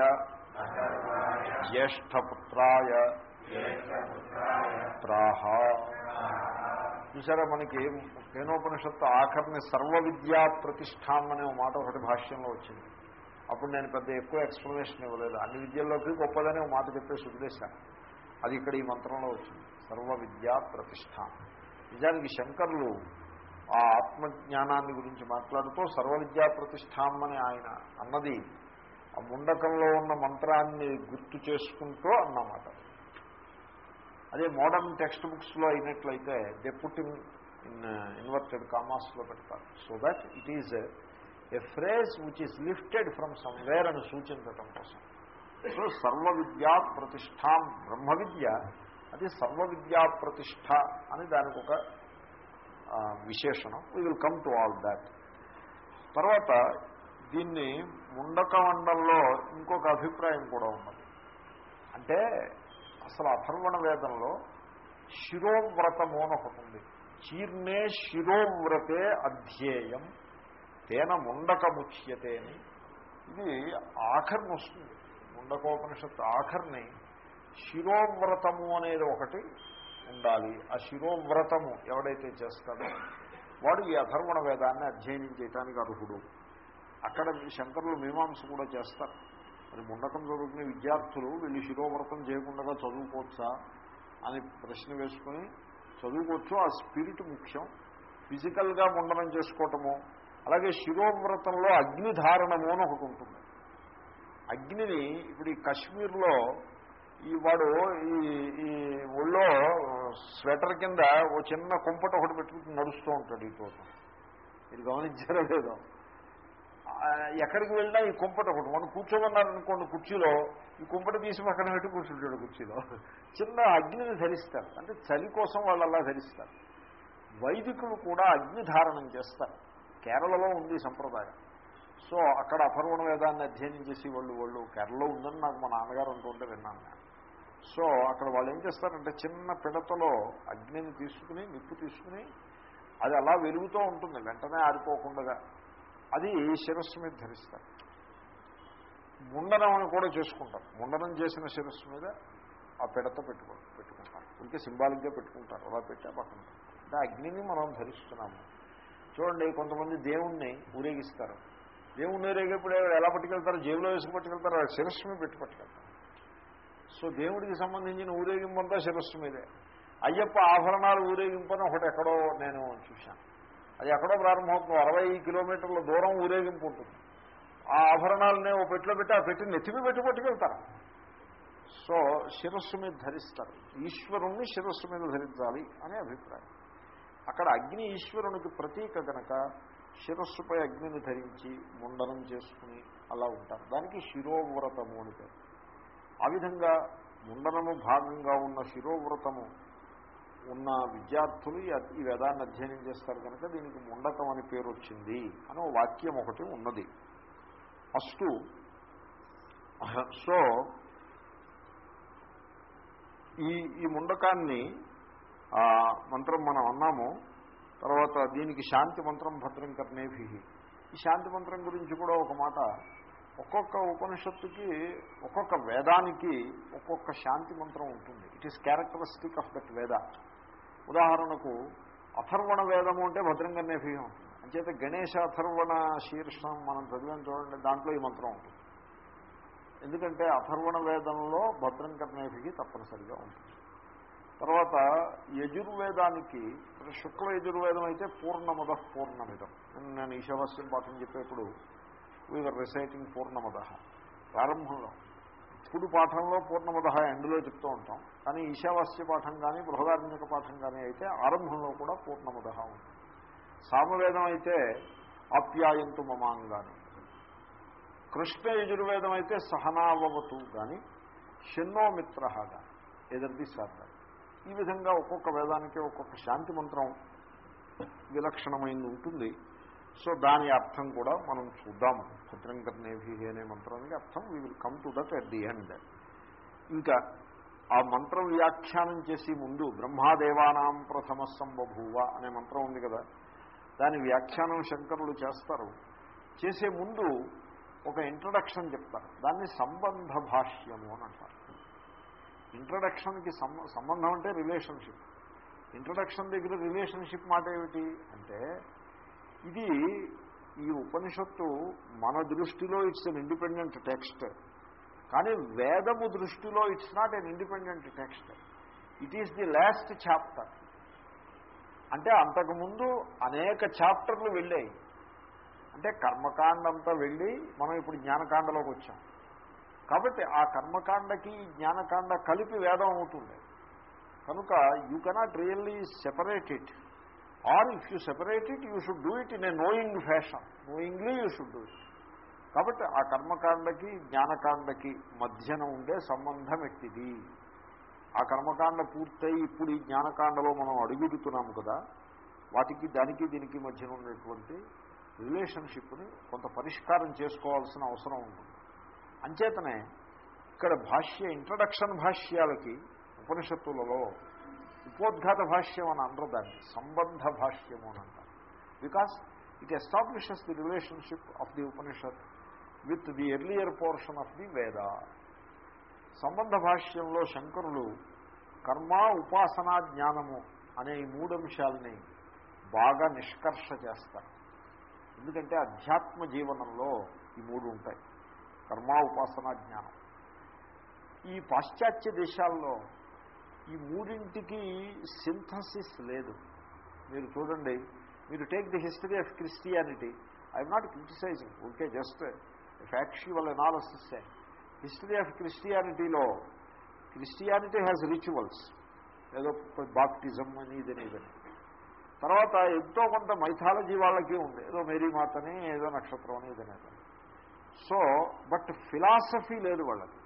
జ్యేష్ఠపుత్రాయ. ప్రాహ చూసారా మనకి కేనోపనిషత్తు ఆఖరిని సర్వ విద్యా ప్రతిష్టాం అనే మాట ఒకటి భాష్యంలో వచ్చింది. అప్పుడు నేను పెద్ద ఎక్కువ ఎక్స్ప్లెనేషన్ ఇవ్వలేదు. అన్ని విద్యల్లోకి గొప్పదనే ఒక మాట చెప్పేసి ఉద్దేశాను అది ఇక్కడ ఈ మంత్రంలో వచ్చింది. సర్వ విద్యా ప్రతిష్టాం నిజానికి శంకర్లు ఆ ఆత్మజ్ఞానాన్ని గురించి మాట్లాడుతూ సర్వ విద్యా ప్రతిష్టాం అని ఆయన అన్నది ఆ ముండకంలో ఉన్న మంత్రాన్ని గుర్తు చేసుకుంటూ అన్నమాట. అదే మోడర్న్ టెక్స్ట్ బుక్స్లో అయినట్లయితే దే ఇన్వర్టెడ్ కామాస్లో uh, పెడతారు. So that it is a phrase which is lifted from somewhere అని సూచించటం కోసం. సో సర్వ విద్యా ప్రతిష్టాం బ్రహ్మ విద్య అది సర్వ విద్యా ప్రతిష్ట అని దానికి ఒక uh, విశేషణం. We will come to all that తర్వాత దీన్ని ముండకమండంలో ఇంకొక అభిప్రాయం కూడా ఉన్నది. అంటే అసలు అథర్వణ వేదంలో శిరోవ్రతము అని ఒకటి ఉంది. చీర్ణే శిరోవ్రతే అధ్యేయం. తేన ముండకముచ్యతే అని. ఇది ఆఖరిని వస్తుంది. ముండకోపనిషత్తు ఆఖరిని శిరోవ్రతము అనేది ఒకటి ఉండాలి. ఆ శిరోవ్రతము ఎవడైతే చేస్తాడో వాడు ఈ అధర్వణ వేదాన్ని అధ్యయనం చేయడానికి అర్హుడు. అక్కడ శంకరులు మీమాంస కూడా చేస్తారు. మరి ముండకం చదువుకునే విద్యార్థులు వీళ్ళు శిరోవ్రతం చేయకుండా చదువుకోవచ్చా అని ప్రశ్న వేసుకుని చదువుకోవచ్చు ఆ స్పిరిట్ ముఖ్యం. ఫిజికల్గా ముండనం చేసుకోవటము అలాగే శిరోవ్రతంలో అగ్నిధారణము అని ఒకటి ఉంటుంది. అగ్నిని ఇప్పుడు ఈ కశ్మీర్లో ఈ వాడు ఈ ఈ ఒళ్ళో స్వెటర్ కింద ఓ చిన్న కుంపట ఒకటి పెట్టుకుని నడుస్తూ ఉంటాడు ఈ తోట. మీరు గమనించారో లేదో. ఎక్కడికి వెళ్ళినా ఈ కుంపట ఒకటి మనం కూర్చోమన్నారనుకోండి కుర్చీలో ఈ కుంపట తీసి పక్కన పెట్టి కూర్చుంటాడు కుర్చీలో. చిన్న అగ్నిని ధరిస్తారు. అంటే చలి కోసం వాళ్ళు అలా ధరిస్తారు. వైదికులు కూడా అగ్ని ధారణం చేస్తారు. కేరళలో ఉంది సంప్రదాయం. సో అక్కడ అపర్వణ వేదాన్ని అధ్యయనం చేసి వాళ్ళు వాళ్ళు కేరళలో ఉందని నాకు మా నాన్నగారు అంటుంటే విన్నాను నేను. సో అక్కడ వాళ్ళు ఏం చేస్తారంటే చిన్న పిడతలో అగ్నిని తీసుకుని నిప్పు తీసుకుని అది అలా వెలుగుతూ ఉంటుంది. వెంటనే ఆరిపోకుండా అది శిరస్సు మీద ధరిస్తారు. ముండనం అని కూడా చేసుకుంటారు. ముండనం చేసిన శిరస్సు మీద ఆ పిడత పెట్టుకో పెట్టుకుంటారు. ఇంకే సింబాలిక్గా పెట్టుకుంటారు. అలా పెట్టా పక్కన అంటే అగ్నిని మనం ధరిస్తున్నాము. చూడండి కొంతమంది దేవుణ్ణి ఊరేగిస్తారు. దేవుణ్ణి ఊరేగేప్పుడు ఎలా పట్టుకెళ్తారు? జేబులో వేసుకు పట్టుకెళ్తారు. వాళ్ళ శిరస్సు మీద పెట్టి పట్టుకెళ్తారు. సో దేవుడికి సంబంధించిన ఊరేగింపు అంతా శిరస్సు మీదే. అయ్యప్ప ఆభరణాలు ఊరేగింపని ఒకటి ఎక్కడో నేను చూశాను. అది ఎక్కడో ప్రారంభమవుతుంది. అరవై కిలోమీటర్ల దూరం ఊరేగింపు ఉంటుంది. ఆ ఆభరణాలనే ఓ పెట్టిలో పెట్టి ఆ పెట్టి నెత్తిమి పెట్టి పట్టుకెళ్తారు. సో శిరస్సు మీద ధరిస్తారు. ఈశ్వరుణ్ణి శిరస్సు మీద ధరించాలి అనే అభిప్రాయం. అక్కడ అగ్ని ఈశ్వరునికి ప్రతీక గనక శిరస్సుపై అగ్నిని ధరించి ముండనం చేసుకుని అలా ఉంటారు. దానికి శిరోవ్రతము అని పేరు. ఆ విధంగా ముండనము భాగంగా ఉన్న శిరోవ్రతము ఉన్న విద్యార్థులు ఈ- వేదాన్ని అధ్యయనం చేస్తారు కనుక దీనికి ముండకం అని పేరు వచ్చింది అని వాక్యం ఒకటి ఉన్నది. అస్టు సో ఈ ఈ ముండకాన్ని మంత్రం మనం అన్నాము తర్వాత దీనికి శాంతి మంత్రం భద్రం కర్ణేభి ఈ శాంతి మంత్రం గురించి కూడా ఒక మాట ఒక్కొక్క ఉపనిషత్తుకి ఒక్కొక్క వేదానికి ఒక్కొక్క శాంతి మంత్రం ఉంటుంది. It is characteristic of that Veda ఉదాహరణకు అథర్వణ వేదము అంటే భద్రం కర్ణేభి ఉంటుంది. అంచేత గణేశ అథర్వణ శీర్షం మనం చదివాం చూడండి దాంట్లో ఈ మంత్రం ఉంటుంది. ఎందుకంటే అథర్వణ వేదంలో భద్రం కర్ణేభికి తప్పనిసరిగా ఉంటుంది. తర్వాత యజుర్వేదానికి శుక్ల యజుర్వేదం అయితే పూర్ణమద పూర్ణమిదం. నేను- నేను ఈశావాస్యం పాఠం చెప్పేప్పుడు వీఆర్ రిసైటింగ్ పూర్ణమద. ప్రారంభంలో. ఇప్పుడు పాఠంలో పూర్ణమద ఎండ్లో చెప్తూ ఉంటాం. కానీ ఈశావాస్య పాఠం కానీ బృహదార్మిక పాఠం కానీ అయితే ఆరంభంలో కూడా పూర్ణమద ఉంటుంది. సామవేదం అయితే ఆప్యాయంతు మమాంగాని. కృష్ణ యజుర్వేదం అయితే సహనావవతు కానీ షణ్ణోమిత్ర కానీ ఎదుర్ది సార్ ఈ విధంగా ఒక్కొక్క వేదానికి ఒక్కొక్క శాంతి మంత్రం విలక్షణమైంది ఉంటుంది. సో దాని అర్థం కూడా మనం చూద్దాము భద్రంకర్ణేభి అనే మంత్రానికి అర్థం. We will come to that at the end ఇంకా ఆ మంత్రం వ్యాఖ్యానం చేసి ముందు బ్రహ్మాదేవానాం ప్రథమ సంబభూవ అనే మంత్రం ఉంది కదా. దాని వ్యాఖ్యానం శంకరులు చేస్తారు. చేసే ముందు ఒక ఇంట్రడక్షన్ చెప్తారు. దాన్ని సంబంధ భాష్యము అని అంటారు. ఇంట్రడక్షన్కి సంబంధం అంటే రిలేషన్షిప్ ఇంట్రడక్షన్ దగ్గర రిలేషన్షిప్ మాట ఏమిటి? అంటే ఇది ఈ ఉపనిషత్తు మన దృష్టిలో ఇట్స్ అన్ ఇండిపెండెంట్ టెక్స్ట్ కానీ వేదము దృష్టిలో it's not an independent text it is the last chapter అంటే అంతకుముందు అనేక చాప్టర్లు వెళ్ళాయి. అంటే కర్మకాండ అంతా వెళ్ళి మనం ఇప్పుడు జ్ఞానకాండలోకి వచ్చాం. కాబట్టి ఆ కర్మకాండకి జ్ఞానకాండ కలిపి వేదం అవుతుంది. కనుక you cannot really separate it or if you separate it you should do it in a knowing fashion knowingly you should do it కాబట్టి ఆ కర్మకాండకి జ్ఞానకాండకి మధ్యన ఉండే సంబంధం ఎట్టిది? ఆ కర్మకాండ పూర్తయి ఇప్పుడు ఈ జ్ఞానకాండలో మనం అడుగుతున్నాము కదా వాటికి దానికి దీనికి మధ్యన ఉన్నటువంటి రిలేషన్షిప్ని కొంత పరిష్కారం చేసుకోవాల్సిన అవసరం ఉంటుంది. అంచేతనే ఇక్కడ భాష్య ఇంట్రడక్షన్ భాష్యాలకి ఉపనిషత్తులలో ఉపోద్ఘాత భాష్యం అని అనరు దాన్ని సంబంధ భాష్యము అని అంటారు. Because it establishes the relationship of the Upanishad with the earlier portion of the Veda సంబంధ భాష్యంలో శంకరులు కర్మ ఉపాసనా జ్ఞానము అనే ఈ మూడు అంశాలని బాగా నిష్కర్ష చేస్తారు. ఎందుకంటే అధ్యాత్మ జీవనంలో ఈ మూడు ఉంటాయి. కర్మ ఉపాసన జ్ఞానం. ఈ పాశ్చాత్య దేశాల్లో ఈ మూడింటికి సింథసిస్ లేదు. మీరు చూడండి మీరు take the history of Christianity I'm not criticising okay just factual analysis history of క్రిస్టియానిటీలో Christianity has rituals ఏదో బాప్టిజం అని ఇదని ఇదని. తర్వాత ఎంతో కొంత మైథాలజీ వాళ్ళకి ఉంది. ఏదో మేరీ మాతని ఏదో నక్షత్రం అని ఏదైనా సో బట్ ఫిలాసఫీ లేదు వాళ్ళకి.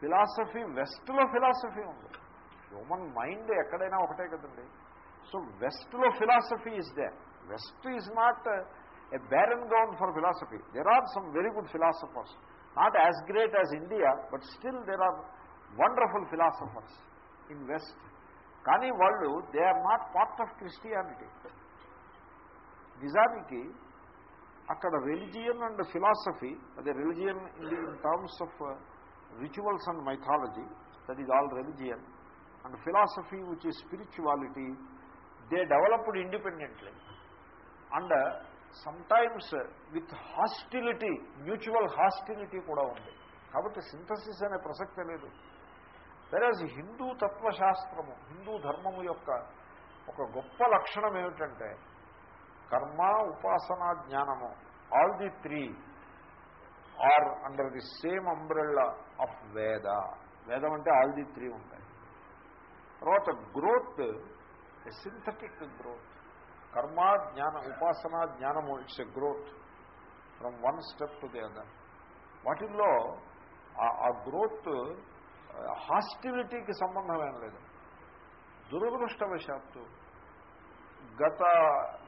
ఫిలాసఫీ వెస్ట్లో ఫిలాసఫీ ఉంది. హ్యూమన్ మైండ్ ఎక్కడైనా ఒకటే కదండి. సో వెస్ట్లో philosophy is they. West is not a barren ground for philosophy there are some very good philosophers not as great as India but still there are wonderful philosophers in west కానీ వాళ్ళు they are not part of Christianity నిజానికి అక్కడ religion and philosophy అదే religion in in terms of rituals and mythology that is all religion and philosophy which is spirituality they developed independently and sometimes with hostility mutual hostility కూడా ఉంది. కాబట్టి synthesis అనే ప్రసక్తే లేదు. వెరాజ్ హిందూ తత్వశాస్త్రము హిందూ ధర్మము యొక్క ఒక గొప్ప లక్షణం ఏమిటంటే కర్మ ఉపాసన జ్ఞానము all the three are under the same umbrella of Veda వేదం అంటే ఆల్ ది త్రీ ఉంటాయి తర్వాత గ్రోత్ సింథటిక్ గ్రోత్ కర్మ జ్ఞాన ఉపాసన జ్ఞానము it's a growth from one step to the other వాటిల్లో ఆ గ్రోత్ హాస్టిలిటీకి సంబంధం ఏం లేదు. దురదృష్టవశాత్తు గత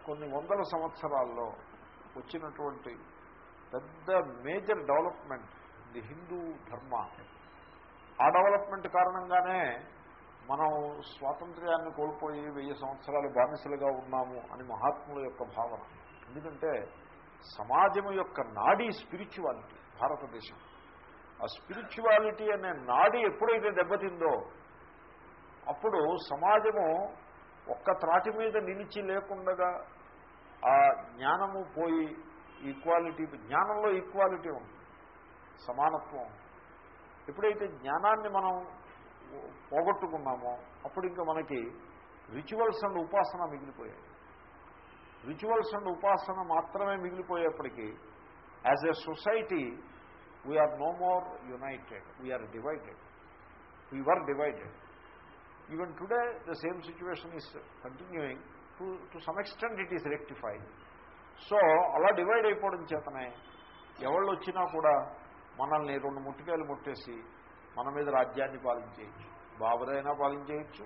కొన్ని వందల సంవత్సరాల్లో వచ్చినటువంటి పెద్ద మేజర్ డెవలప్మెంట్ ది హిందూ ధర్మ. ఆ డెవలప్మెంట్ కారణంగానే మనం స్వాతంత్ర్యాన్ని కోల్పోయి వెయ్యి సంవత్సరాలు బానిసలుగా ఉన్నాము అని మహాత్ముల యొక్క భావన. ఎందుకంటే సమాజం యొక్క నాడీ స్పిరిచువాలిటీ భారతదేశం. ఆ స్పిరిచువాలిటీ అనే నాడి ఎప్పుడైతే దెబ్బతిందో అప్పుడు సమాజము ఒక్క త్రాటి మీద నిలిచి లేకుండగా ఆ జ్ఞానము పోయి ఈక్వాలిటీ జ్ఞానంలో ఈక్వాలిటీ ఉంది సమానత్వం ఎప్పుడైతే జ్ఞానాన్ని మనం పోగొట్టుకున్నామో అప్పుడు ఇంకా మనకి రిచువల్స్ అండ్ ఉపాసన మిగిలిపోయాయి. రిచువల్స్ అండ్ ఉపాసన మాత్రమే మిగిలిపోయేప్పటికీ as a society we are no more united we are divided we were divided even today the same situation is continuing to to some extent it is rectified so అలా divide అయిపోవడం చేతనే ఎవళ్ళు వచ్చినా కూడా మనల్ని రెండు ముట్టికాయలు ముట్టేసి మన మీద రాజ్యాన్ని పాలించేయచ్చు. బాబరైనా పాలించేయచ్చు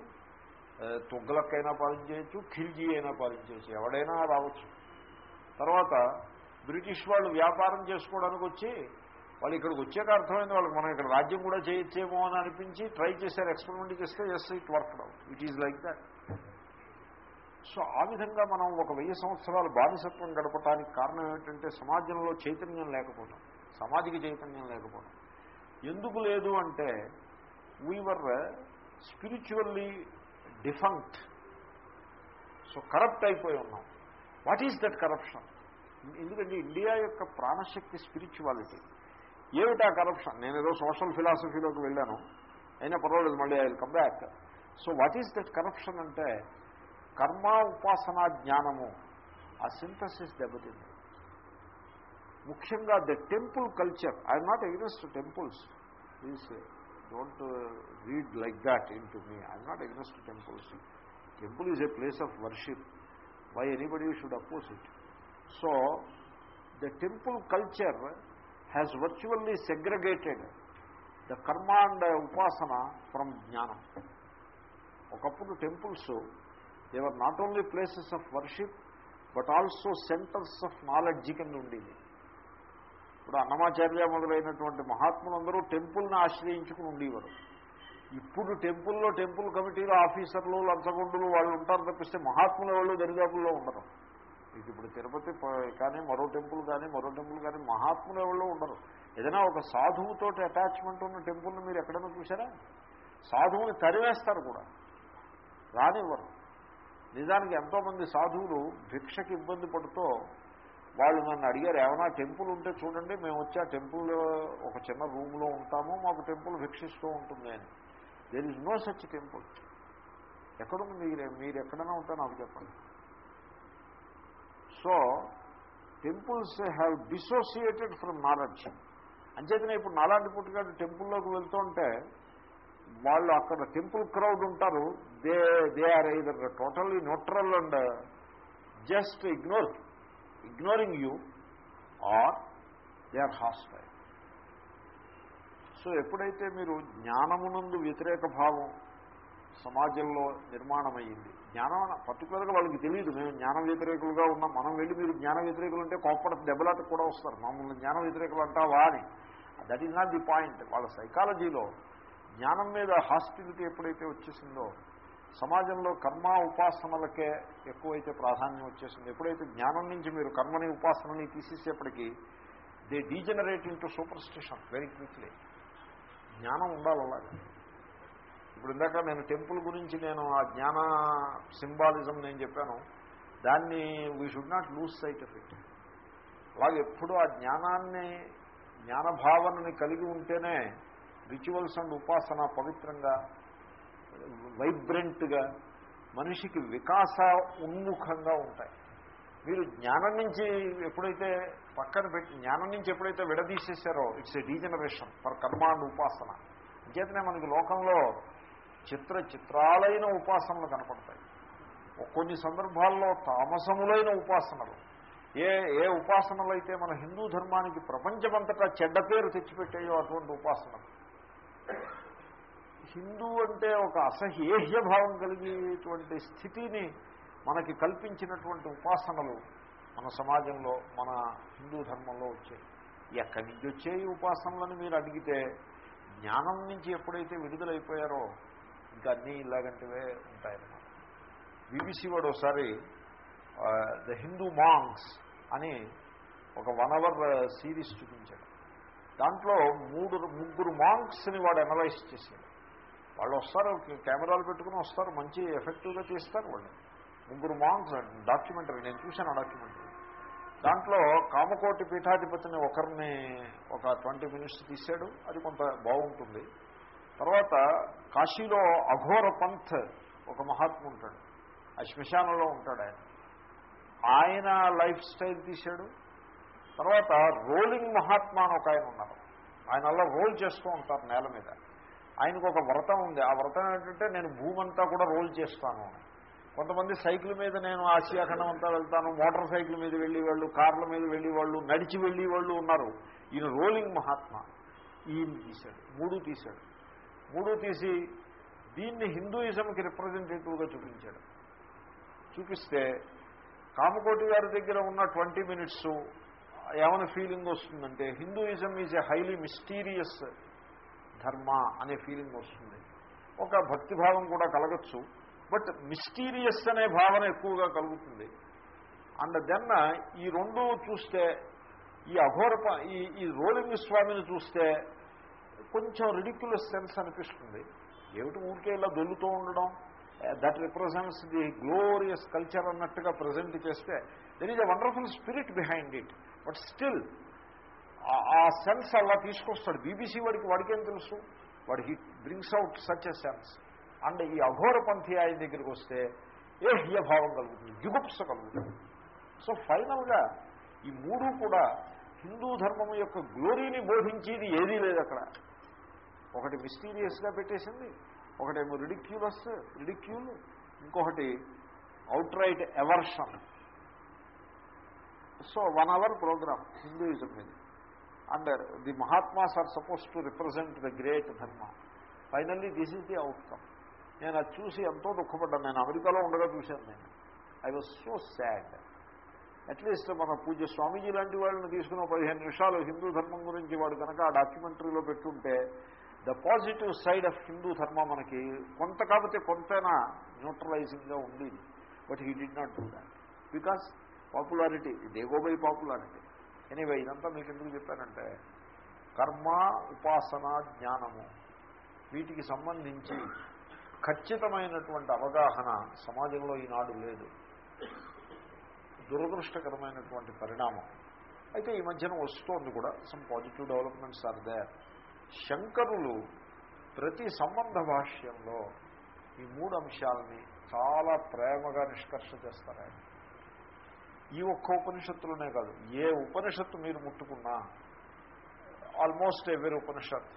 తుగ్గలక్కైనా పాలించేయచ్చు ఖిల్జీ అయినా పాలించేయచ్చు. ఎవడైనా రావచ్చు. తర్వాత బ్రిటిష్ వాళ్ళు వ్యాపారం చేసుకోవడానికి వచ్చి వాళ్ళు ఇక్కడికి వచ్చాక అర్థమైంది వాళ్ళకి మనం ఇక్కడ రాజ్యం కూడా చేయొచ్చేమో అని అనిపించి ట్రై చేశారు ఎక్స్పెరిమెంట్ చేస్తే yes it work out it is like that so ఆ విధంగా మనం ఒక వెయ్యి సంవత్సరాలు బానిసత్వం గడపడానికి కారణం ఏమిటంటే సమాజంలో చైతన్యం లేకపోవడం సామాజిక చైతన్యం లేకపోవడం. ఎందుకు లేదు అంటే we were spiritually defunct so corrupt అయిపోయి ఉన్నాం. వాట్ ఈజ్ దట్ కరప్షన్ ఎందుకంటే ఇండియా యొక్క ప్రాణశక్తి స్పిరిచువాలిటీ ఏమిటా కరప్షన్ నేను ఏదో సోషల్ ఫిలాసఫీలోకి వెళ్ళాను. అయినా పర్వాలేదు మళ్ళీ I will come back so what is that corruption అంటే కర్మ ఉపాసనా జ్ఞానము ఆ సింథసిస్ దెబ్బతింది. ముఖ్యంగా the temple culture I'm not against temples please don't read like that into me I'm not against temples temple is a place of worship why anybody should oppose it so the temple culture has virtually segregated the karma and upasana from jnanam ఒకప్పుడు temples they were not only places of worship but also centres of knowledge కింద ఉండేది ఇప్పుడు అన్నమాచార్య మొదలైనటువంటి మహాత్ములందరూ టెంపుల్ని ఆశ్రయించుకుని ఉండేవారు. ఇప్పుడు టెంపుల్లో temple కమిటీలో ఆఫీసర్లు లంచగొండులు వాళ్ళు ఉంటారు తప్పిస్తే మహాత్ముల వాళ్ళు దరిదాపుల్లో ఉండరు. మీకు ఇప్పుడు తిరుపతి కానీ మరో టెంపుల్ కానీ మరో టెంపుల్ కానీ మహాత్ములు ఎవరో ఉండరు. ఏదైనా ఒక సాధువుతో అటాచ్మెంట్ ఉన్న టెంపుల్ని మీరు ఎక్కడైనా చూసారా సాధువుని తరివేస్తారు కూడా. రానివ్వరు. నిజానికి ఎంతోమంది సాధువులు భిక్షకి ఇబ్బంది పడుతూ వాళ్ళు నన్ను అడిగారు ఏమైనా టెంపుల్ ఉంటే చూడండి మేము వచ్చి ఆ టెంపుల్ ఒక చిన్న రూమ్లో ఉంటాము మాకు టెంపుల్ వీక్షిస్తూ ఉంటుంది అని. There is no such temple ఎక్కడుంది? మీరు మీరు ఎక్కడైనా ఉంటే నాకు చెప్పండి. So temples have dissociated from knowledge. అంచేతనే ఇప్పుడు నాలాంటి పుట్టుగాడు టెంపుల్లోకి వెళ్తుంటే వాళ్ళు అక్కడ టెంపుల్ క్రౌడ్ ఉంటారు. They they are either totally neutral and just ignore ignoring you or they are hostile. So ఎప్పుడైతే మీరు జ్ఞానమునందు వ్యతిరేక భావం సమాజంలో నిర్మాణమయ్యింది జ్ఞానం పర్టికులర్గా వాళ్ళకి తెలియదు. మేము జ్ఞాన వ్యతిరేకులుగా ఉన్నాం. మనం వెళ్ళి మీరు జ్ఞాన వ్యతిరేకులు అంటే కోపడ దెబ్బలాట కూడా వస్తారు. మామూలు జ్ఞాన వ్యతిరేకులు అంటావా అని. That is not the point వాళ్ళ సైకాలజీలో జ్ఞానం మీద హాస్టిలిటీ ఎప్పుడైతే వచ్చేసిందో సమాజంలో కర్మ ఉపాసనలకే ఎక్కువైతే ప్రాధాన్యం వచ్చేసింది. ఎప్పుడైతే జ్ఞానం నుంచి మీరు కర్మని ఉపాసనని తీసేసేప్పటికీ they degenerate into superstition very quickly జ్ఞానం ఉండాలి అలాగే ఇప్పుడు ఇందాక నేను టెంపుల్ గురించి నేను ఆ జ్ఞాన సింబాలిజం నేను చెప్పాను. దాన్ని we should not lose sight of it అలాగే ఎప్పుడూ ఆ జ్ఞానాన్ని జ్ఞానభావనని కలిగి ఉంటేనే రిచువల్స్ అండ్ ఉపాసన పవిత్రంగా వైబ్రెంట్గా మనిషికి వికాస ఉన్ముఖంగా ఉంటాయి. మీరు జ్ఞానం నుంచి ఎప్పుడైతే పక్కన పెట్టి జ్ఞానం నుంచి ఎప్పుడైతే విడదీసేశారో it's a degeneration for karma and upasana అంచేతనే మనకి లోకంలో చిత్ర చిత్రాలైన ఉపాసనలు కనపడతాయి. కొన్ని సందర్భాల్లో తామసములైన ఉపాసనలు. ఏ ఏ ఉపాసనలు అయితే మన హిందూ ధర్మానికి ప్రపంచమంతటా చెడ్డ పేరు తెచ్చిపెట్టాయో అటువంటి ఉపాసనలు. హిందూ అంటే ఒక అసహ్యేహ్య భావం కలిగేటువంటి స్థితిని మనకి కల్పించినటువంటి ఉపాసనలు మన సమాజంలో మన హిందూ ధర్మంలో వచ్చాయి. ఎక్కడి నుంచి వచ్చే ఈ ఉపాసనలను మీరు అడిగితే జ్ఞానం నుంచి ఎప్పుడైతే విడుదలైపోయారో ఇంకా అన్నీ ఇలాగంటివే ఉంటాయన్నమాట బీబీసీ వాడు ఒకసారి ద హిందూ మాంగ్స్ అని ఒక వన్ అవర్ సిరీస్ చూపించాడు. దాంట్లో మూడు ముగ్గురు మాంక్స్ని వాడు అనలైజ్ చేశాడు. వాళ్ళు వస్తారు కెమెరాలు పెట్టుకుని వస్తారు మంచి ఎఫెక్టివ్గా తీస్తారు వాళ్ళు. ముగ్గురు మాంగ్స్ డాక్యుమెంటరీ నేను చూశాను ఆ డాక్యుమెంటరీ. దాంట్లో కామకోటి పీఠాధిపతిని ఒకరిని ఒక ట్వంటీ మినిట్స్ తీశాడు. అది కొంత బాగుంటుంది. తర్వాత కాశీలో అఘోర పంత్ ఒక మహాత్ము ఉంటాడు. ఆ శ్మశానంలో ఉంటాడు ఆయన. ఆయన లైఫ్ స్టైల్ తీశాడు. తర్వాత రోలింగ్ మహాత్మా అని ఒక ఆయన ఉన్నారు. ఆయన అలా రోల్ చేస్తూ ఉంటారు నేల మీద. ఆయనకు ఒక వ్రతం ఉంది. ఆ వ్రతం ఏంటంటే నేను భూమంతా కూడా రోల్ చేస్తాను కొంతమంది సైకిల్ మీద నేను ఆసియాఖండం అంతా వెళ్తాను మోటార్ సైకిల్ మీద వెళ్ళి వాళ్ళు కార్ల మీద వెళ్ళి వాళ్ళు నడిచి వెళ్ళి వాళ్ళు ఉన్నారు. ఈయన రోలింగ్ మహాత్మా. ఈయన తీశాడు. మూడు తీశాడు. మూడు తీసి దీన్ని హిందూయిజంకి రిప్రజెంటేటివ్గా చూపించాడు. చూపిస్తే కామకోటి గారి దగ్గర ఉన్న ట్వంటీ మినిట్స్ ఏమైనా ఫీలింగ్ వస్తుందంటే Hinduism is a highly mysterious dharma అనే ఫీలింగ్ వస్తుంది. ఒక భక్తిభావం కూడా కలగచ్చు. బట్ మిస్టీరియస్ అనే భావన ఎక్కువగా కలుగుతుంది. అండ్ దెన్ ఈ రెండు చూస్తే ఈ అఘోర ఈ ఈ రోలింగ్ స్వామిని చూస్తే కొంచెం రిడిక్యులస్ సెన్స్ అనిపిస్తుంది. ఏమిటి ఊరికే ఇలా దొల్లుతూ ఉండడం? That represents the glorious culture అన్నట్టుగా ప్రజెంట్ చేస్తే there is a wonderful spirit behind it but still ఆ సెన్స్ అలా తీసుకొస్తాడు. బీబీసీ వాడికి వాడికేం తెలుసు? వాడు he brings out such a sense and ఈ అఘోర పంథి ఆయన దగ్గరికి వస్తే ఏ హీయభావం కలుగుతుంది? జుగుప్స కలుగుతుంది. సో ఫైనల్గా ఈ మూడు కూడా హిందూ ధర్మం యొక్క గ్లోరీని బోధించేది ఏదీ లేదు అక్కడ. ఒకటి మిస్టీరియస్గా పెట్టేసింది ఒకటేమో రిడిక్యులస్ రిడిక్యూల్ ఇంకొకటి outright aversion so one hour programme Hinduism మీద and the mahatmas are supposed to represent the great dharma finally this is the outcome నేను అది చూసి ఎంతో దుఃఖపడ్డాను. నేను అమెరికాలో ఉండగా చూశాను నేను. I was so sad at least మన పూజ్య స్వామీజీ లాంటి వాళ్ళని తీసుకున్న పదిహేను నిమిషాలు హిందూ ధర్మం గురించి వాడు కనుక ఆ డాక్యుమెంటరీలో పెట్టుంటే the positive side of Hindu dharma మనకి కొంత కాకపోతే కొంతైనా న్యూట్రలైజింగ్గా ఉండేది. But he did not do that. Because popularity they go by popularity. Anyway ఇదంతా మీకు ఎందుకు చెప్పానంటే కర్మ ఉపాసన జ్ఞానము వీటికి సంబంధించి ఖచ్చితమైనటువంటి అవగాహన సమాజంలో ఈనాడు లేదు. దురదృష్టకరమైనటువంటి పరిణామం. అయితే ఈ మధ్యన వస్తోంది కూడా. Some positive developments are they శంకరులు ప్రతి సంబంధ భాష్యంలో ఈ మూడు అంశాలని చాలా ప్రేమగా నిష్కర్ష చేస్తారు ఆయన. ఈ ఒక్క ఉపనిషత్తులోనే కాదు ఏ ఉపనిషత్తు మీరు ముట్టుకున్నా ఆల్మోస్ట్ ఎవరి ఉపనిషత్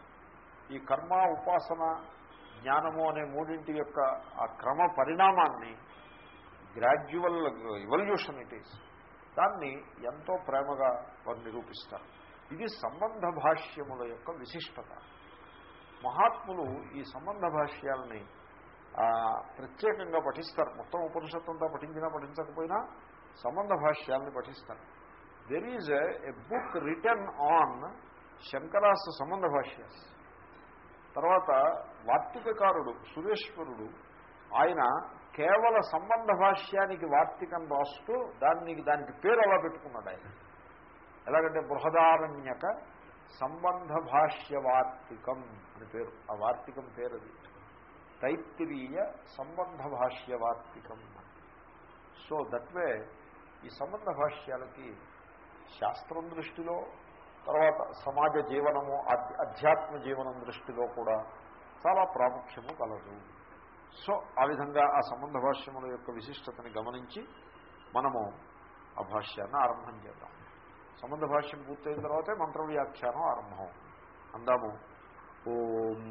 ఈ కర్మ ఉపాసన జ్ఞానము అనే మూడింటి యొక్క ఆ క్రమ పరిణామాన్ని గ్రాడ్యువల్ ఇవల్యూషన్ ఇట్ ఈస్ దాన్ని ఎంతో ప్రేమగా వారు నిరూపిస్తారు. ఇది సంబంధ భాష్యముల యొక్క విశిష్టత. మహాత్ములు ఈ సంబంధ భాష్యాలని ప్రత్యేకంగా పఠిస్తారు. మొత్తం ఉపనిషత్తంతా పఠించినా పఠించకపోయినా సంబంధ భాష్యాలని పఠిస్తారు. There is a book written on Shankara's sambandha bhashyas. తర్వాత వార్తికకారుడు సురేశ్వరుడు ఆయన కేవల సంబంధ భాష్యానికి వార్తికం రాస్తూ దానికి దానికి పేరు అలా పెట్టుకున్నాడు ఆయన. ఎలాగంటే బృహదారణ్యక సంబంధ భాష్య వార్తికం అని పేరు. ఆ వార్తికం పేరు అది తైత్తిరీయ సంబంధ భాష్య వార్తికం సో దట్ వే ఈ సంబంధ భాష్యాలకి శాస్త్రం దృష్టిలో తర్వాత సమాజ జీవనము అధ్యాత్మ జీవనం దృష్టిలో కూడా చాలా ప్రాముఖ్యము కలదు. సో ఆ విధంగా ఆ సంబంధ భాష్యముల యొక్క విశిష్టతని గమనించి మనము ఆ భాష్యాన్ని ఆరంభం చేద్దాం. సంబంధ భాష్యం పూర్తయిన తర్వాతే మంత్ర వ్యాఖ్యానం ఆరంభం. అందాము. ఓం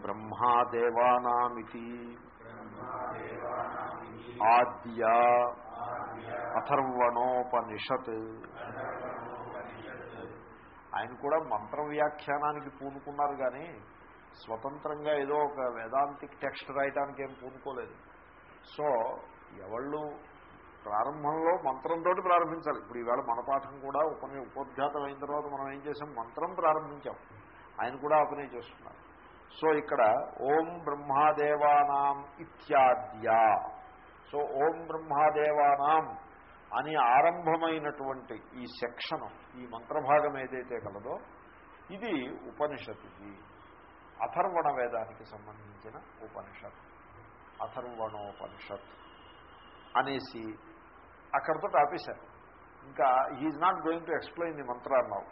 బ్రహ్మాదేవానామితి ఆద్య అథర్వణోపనిషత్. ఆయన కూడా మంత్ర వ్యాఖ్యానానికి పూనుకున్నారు కానీ స్వతంత్రంగా ఏదో ఒక వేదాంతిక్ టెక్స్ట్ రాయటానికి ఏం పూనుకోలేదు. సో ఎవళ్ళు ప్రారంభంలో మంత్రంతో ప్రారంభించాలి. ఇప్పుడు ఈవేళ మన పాఠం కూడా ఉపని ఉపోద్ఘాతం అయిన తర్వాత మనం ఏం చేసాం మంత్రం ప్రారంభించాం. ఆయన కూడా అపనే చేస్తున్నారు. సో ఇక్కడ ఓం బ్రహ్మాదేవానాం ఇత్యాద్య. సో ఓం బ్రహ్మాదేవానాం అని ఆరంభమైనటువంటి ఈ సెక్షను ఈ మంత్రభాగం ఏదైతే కలదో ఇది ఉపనిషత్తుకి అథర్వణ వేదానికి సంబంధించిన ఉపనిషత్ అథర్వణోపనిషత్ అనేసి అక్కడితో ఆపేశారు. ఇంకా he's not going to explain the మంత్రాన్ని now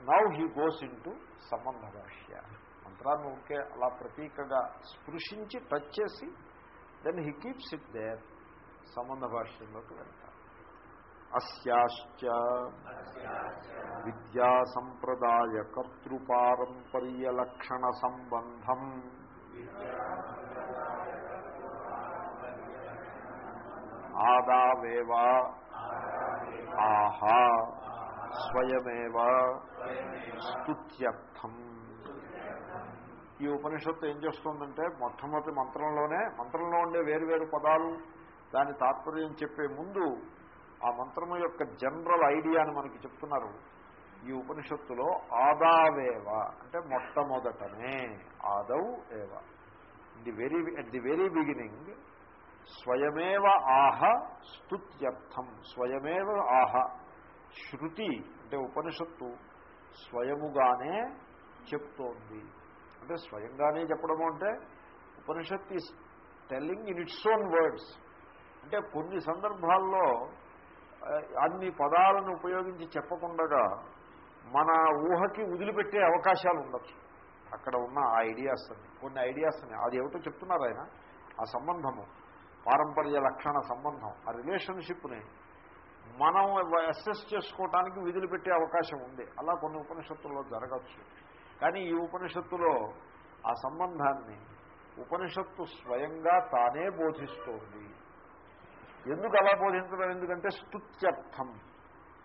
now he goes into sambandha bhashya మంత్రాన్ని ఉంటే అలా ప్రతీకగా స్పృశించి టచ్ చేసి then he keeps it there సంబంధ భాష్యంలోకి వెళ్తారు అస్యాశ్చ విద్యా సంప్రదాయ కర్తృపారంపర్యలక్షణ సంబంధం ఆదావేవ. ఆహా. స్వయమేవ. స్తుత్యర్థం. ఈ ఉపనిషత్తు ఏం చేస్తుందంటే మొట్టమొదటి మంత్రంలోనే మంత్రంలో ఉండే వేరువేరు పదాలు దాని తాత్పర్యం చెప్పే ముందు ఆ మంత్రం యొక్క జనరల్ ఐడియాని మనకి చెప్తున్నారు. ఈ ఉపనిషత్తులో ఆదావేవ అంటే మొట్టమొదటనే ఆదౌ ఏవ. The very at the very beginning స్వయమేవ ఆహ స్తుత్యర్థం. స్వయమేవ ఆహ శృతి అంటే ఉపనిషత్తు స్వయముగానే చెప్తోంది. అంటే స్వయంగానే చెప్పడము అంటే Upanishad is telling in its own words అంటే కొన్ని సందర్భాల్లో అన్ని పదాలను ఉపయోగించి చెప్పకుండా మన ఊహకి వదిలిపెట్టే అవకాశాలు ఉండొచ్చు. అక్కడ ఉన్న ఆ ఐడియాస్ అని కొన్ని ఐడియాస్ అని అది ఏమిటో చెప్తున్నారు ఆయన? ఆ సంబంధము. పారంపర్య లక్షణ సంబంధం ఆ రిలేషన్షిప్ని మనం అసెస్ చేసుకోవటానికి విధులు పెట్టే అవకాశం ఉంది. అలా కొన్ని ఉపనిషత్తుల్లో జరగచ్చు. కానీ ఈ ఉపనిషత్తులో ఆ సంబంధాన్ని ఉపనిషత్తు స్వయంగా తానే బోధిస్తోంది. ఎందుకు అలా బోధించడం? ఎందుకంటే స్తుత్యర్థం.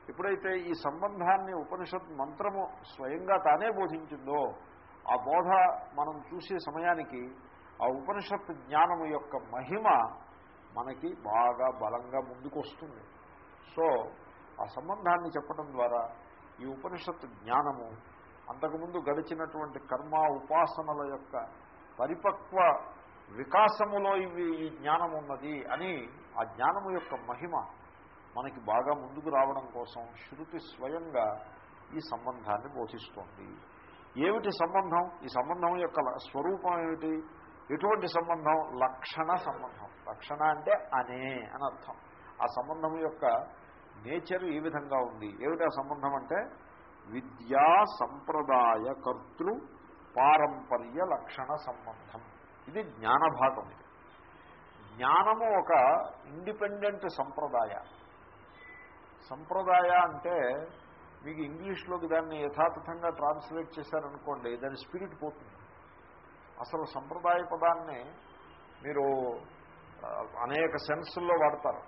ఎప్పుడైతే ఈ సంబంధాన్ని ఉపనిషత్ మంత్రము స్వయంగా తానే బోధించిందో ఆ బోధ మనం చూసే సమయానికి ఆ ఉపనిషత్తు జ్ఞానము యొక్క మహిమ మనకి బాగా బలంగా ముందుకు వస్తుంది సో ఆ సంబంధాన్ని చెప్పడం ద్వారా ఈ ఉపనిషత్తు జ్ఞానము అంతకుముందు గడిచినటువంటి కర్మ ఉపాసనల యొక్క పరిపక్వ వికాసములో ఇవి ఈ జ్ఞానం ఉన్నది అని ఆ జ్ఞానము యొక్క మహిమ మనకి బాగా ముందుకు రావడం కోసం శృతి స్వయంగా ఈ సంబంధాన్ని బోధిస్తోంది. ఏమిటి సంబంధం? ఈ సంబంధం యొక్క స్వరూపం ఏమిటి? ఎటువంటి సంబంధం లక్షణ సంబంధం. లక్షణ అంటే అనే అని అర్థం. ఆ సంబంధం యొక్క నేచర్ ఈ విధంగా ఉంది. ఏమిటి ఆ సంబంధం అంటే విద్యా సంప్రదాయ కర్తృ పారంపర్య లక్షణ సంబంధం. ఇది జ్ఞానభాగం. ఇది జ్ఞానము ఒక ఇండిపెండెంట్ సంప్రదాయ. సంప్రదాయ అంటే మీకు ఇంగ్లీష్లోకి దాన్ని యథాతథంగా ట్రాన్స్లేట్ చేశారనుకోండి దాని స్పిరిట్ పోతుంది. అసలు సంప్రదాయ పదాన్ని మీరు అనేక సెన్సుల్లో వాడతారు.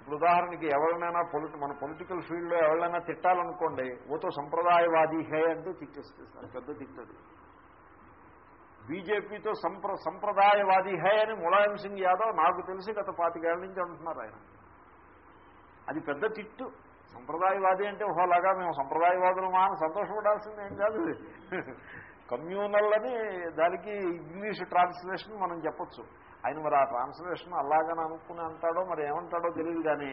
ఇప్పుడు ఉదాహరణకి ఎవరినైనా పొలిటి మన పొలిటికల్ ఫీల్డ్లో ఎవరినైనా తిట్టాలనుకోండి ఓతో సంప్రదాయవాది హే అంటే తిట్టేస్తారు పెద్ద తిట్టదు బీజేపీతో సంప్ర సంప్రదాయవాది హే అని ములాయం సింగ్ యాదవ్ నాకు తెలిసి గత పాతికేళ్ళ నుంచి అంటున్నారు ఆయన. అది పెద్ద తిట్టు. సంప్రదాయవాది అంటే ఓహోలాగా మేము సంప్రదాయవాదులు మా అని సంతోషపడాల్సింది ఏం కాదు. కమ్యూనల్ అని దానికి ఇంగ్లీష్ ట్రాన్స్లేషన్ మనం చెప్పొచ్చు. ఆయన మరి ఆ ట్రాన్స్లేషన్ అలాగని అనుకుని అంటాడో మరి ఏమంటాడో తెలియదు కానీ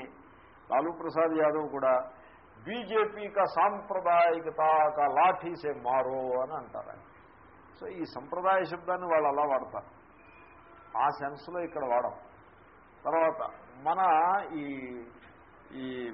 లాలూ ప్రసాద్ యాదవ్ కూడా బీజేపీ కా సాంప్రదాయికత కా లాఠీసే మారో అని అంటారు ఆయన. సో ఈ సంప్రదాయ శబ్దాన్ని వాళ్ళు అలా వాడతారు. ఆ సెన్స్లో ఇక్కడ వాడం. తర్వాత మన ఈ ఈ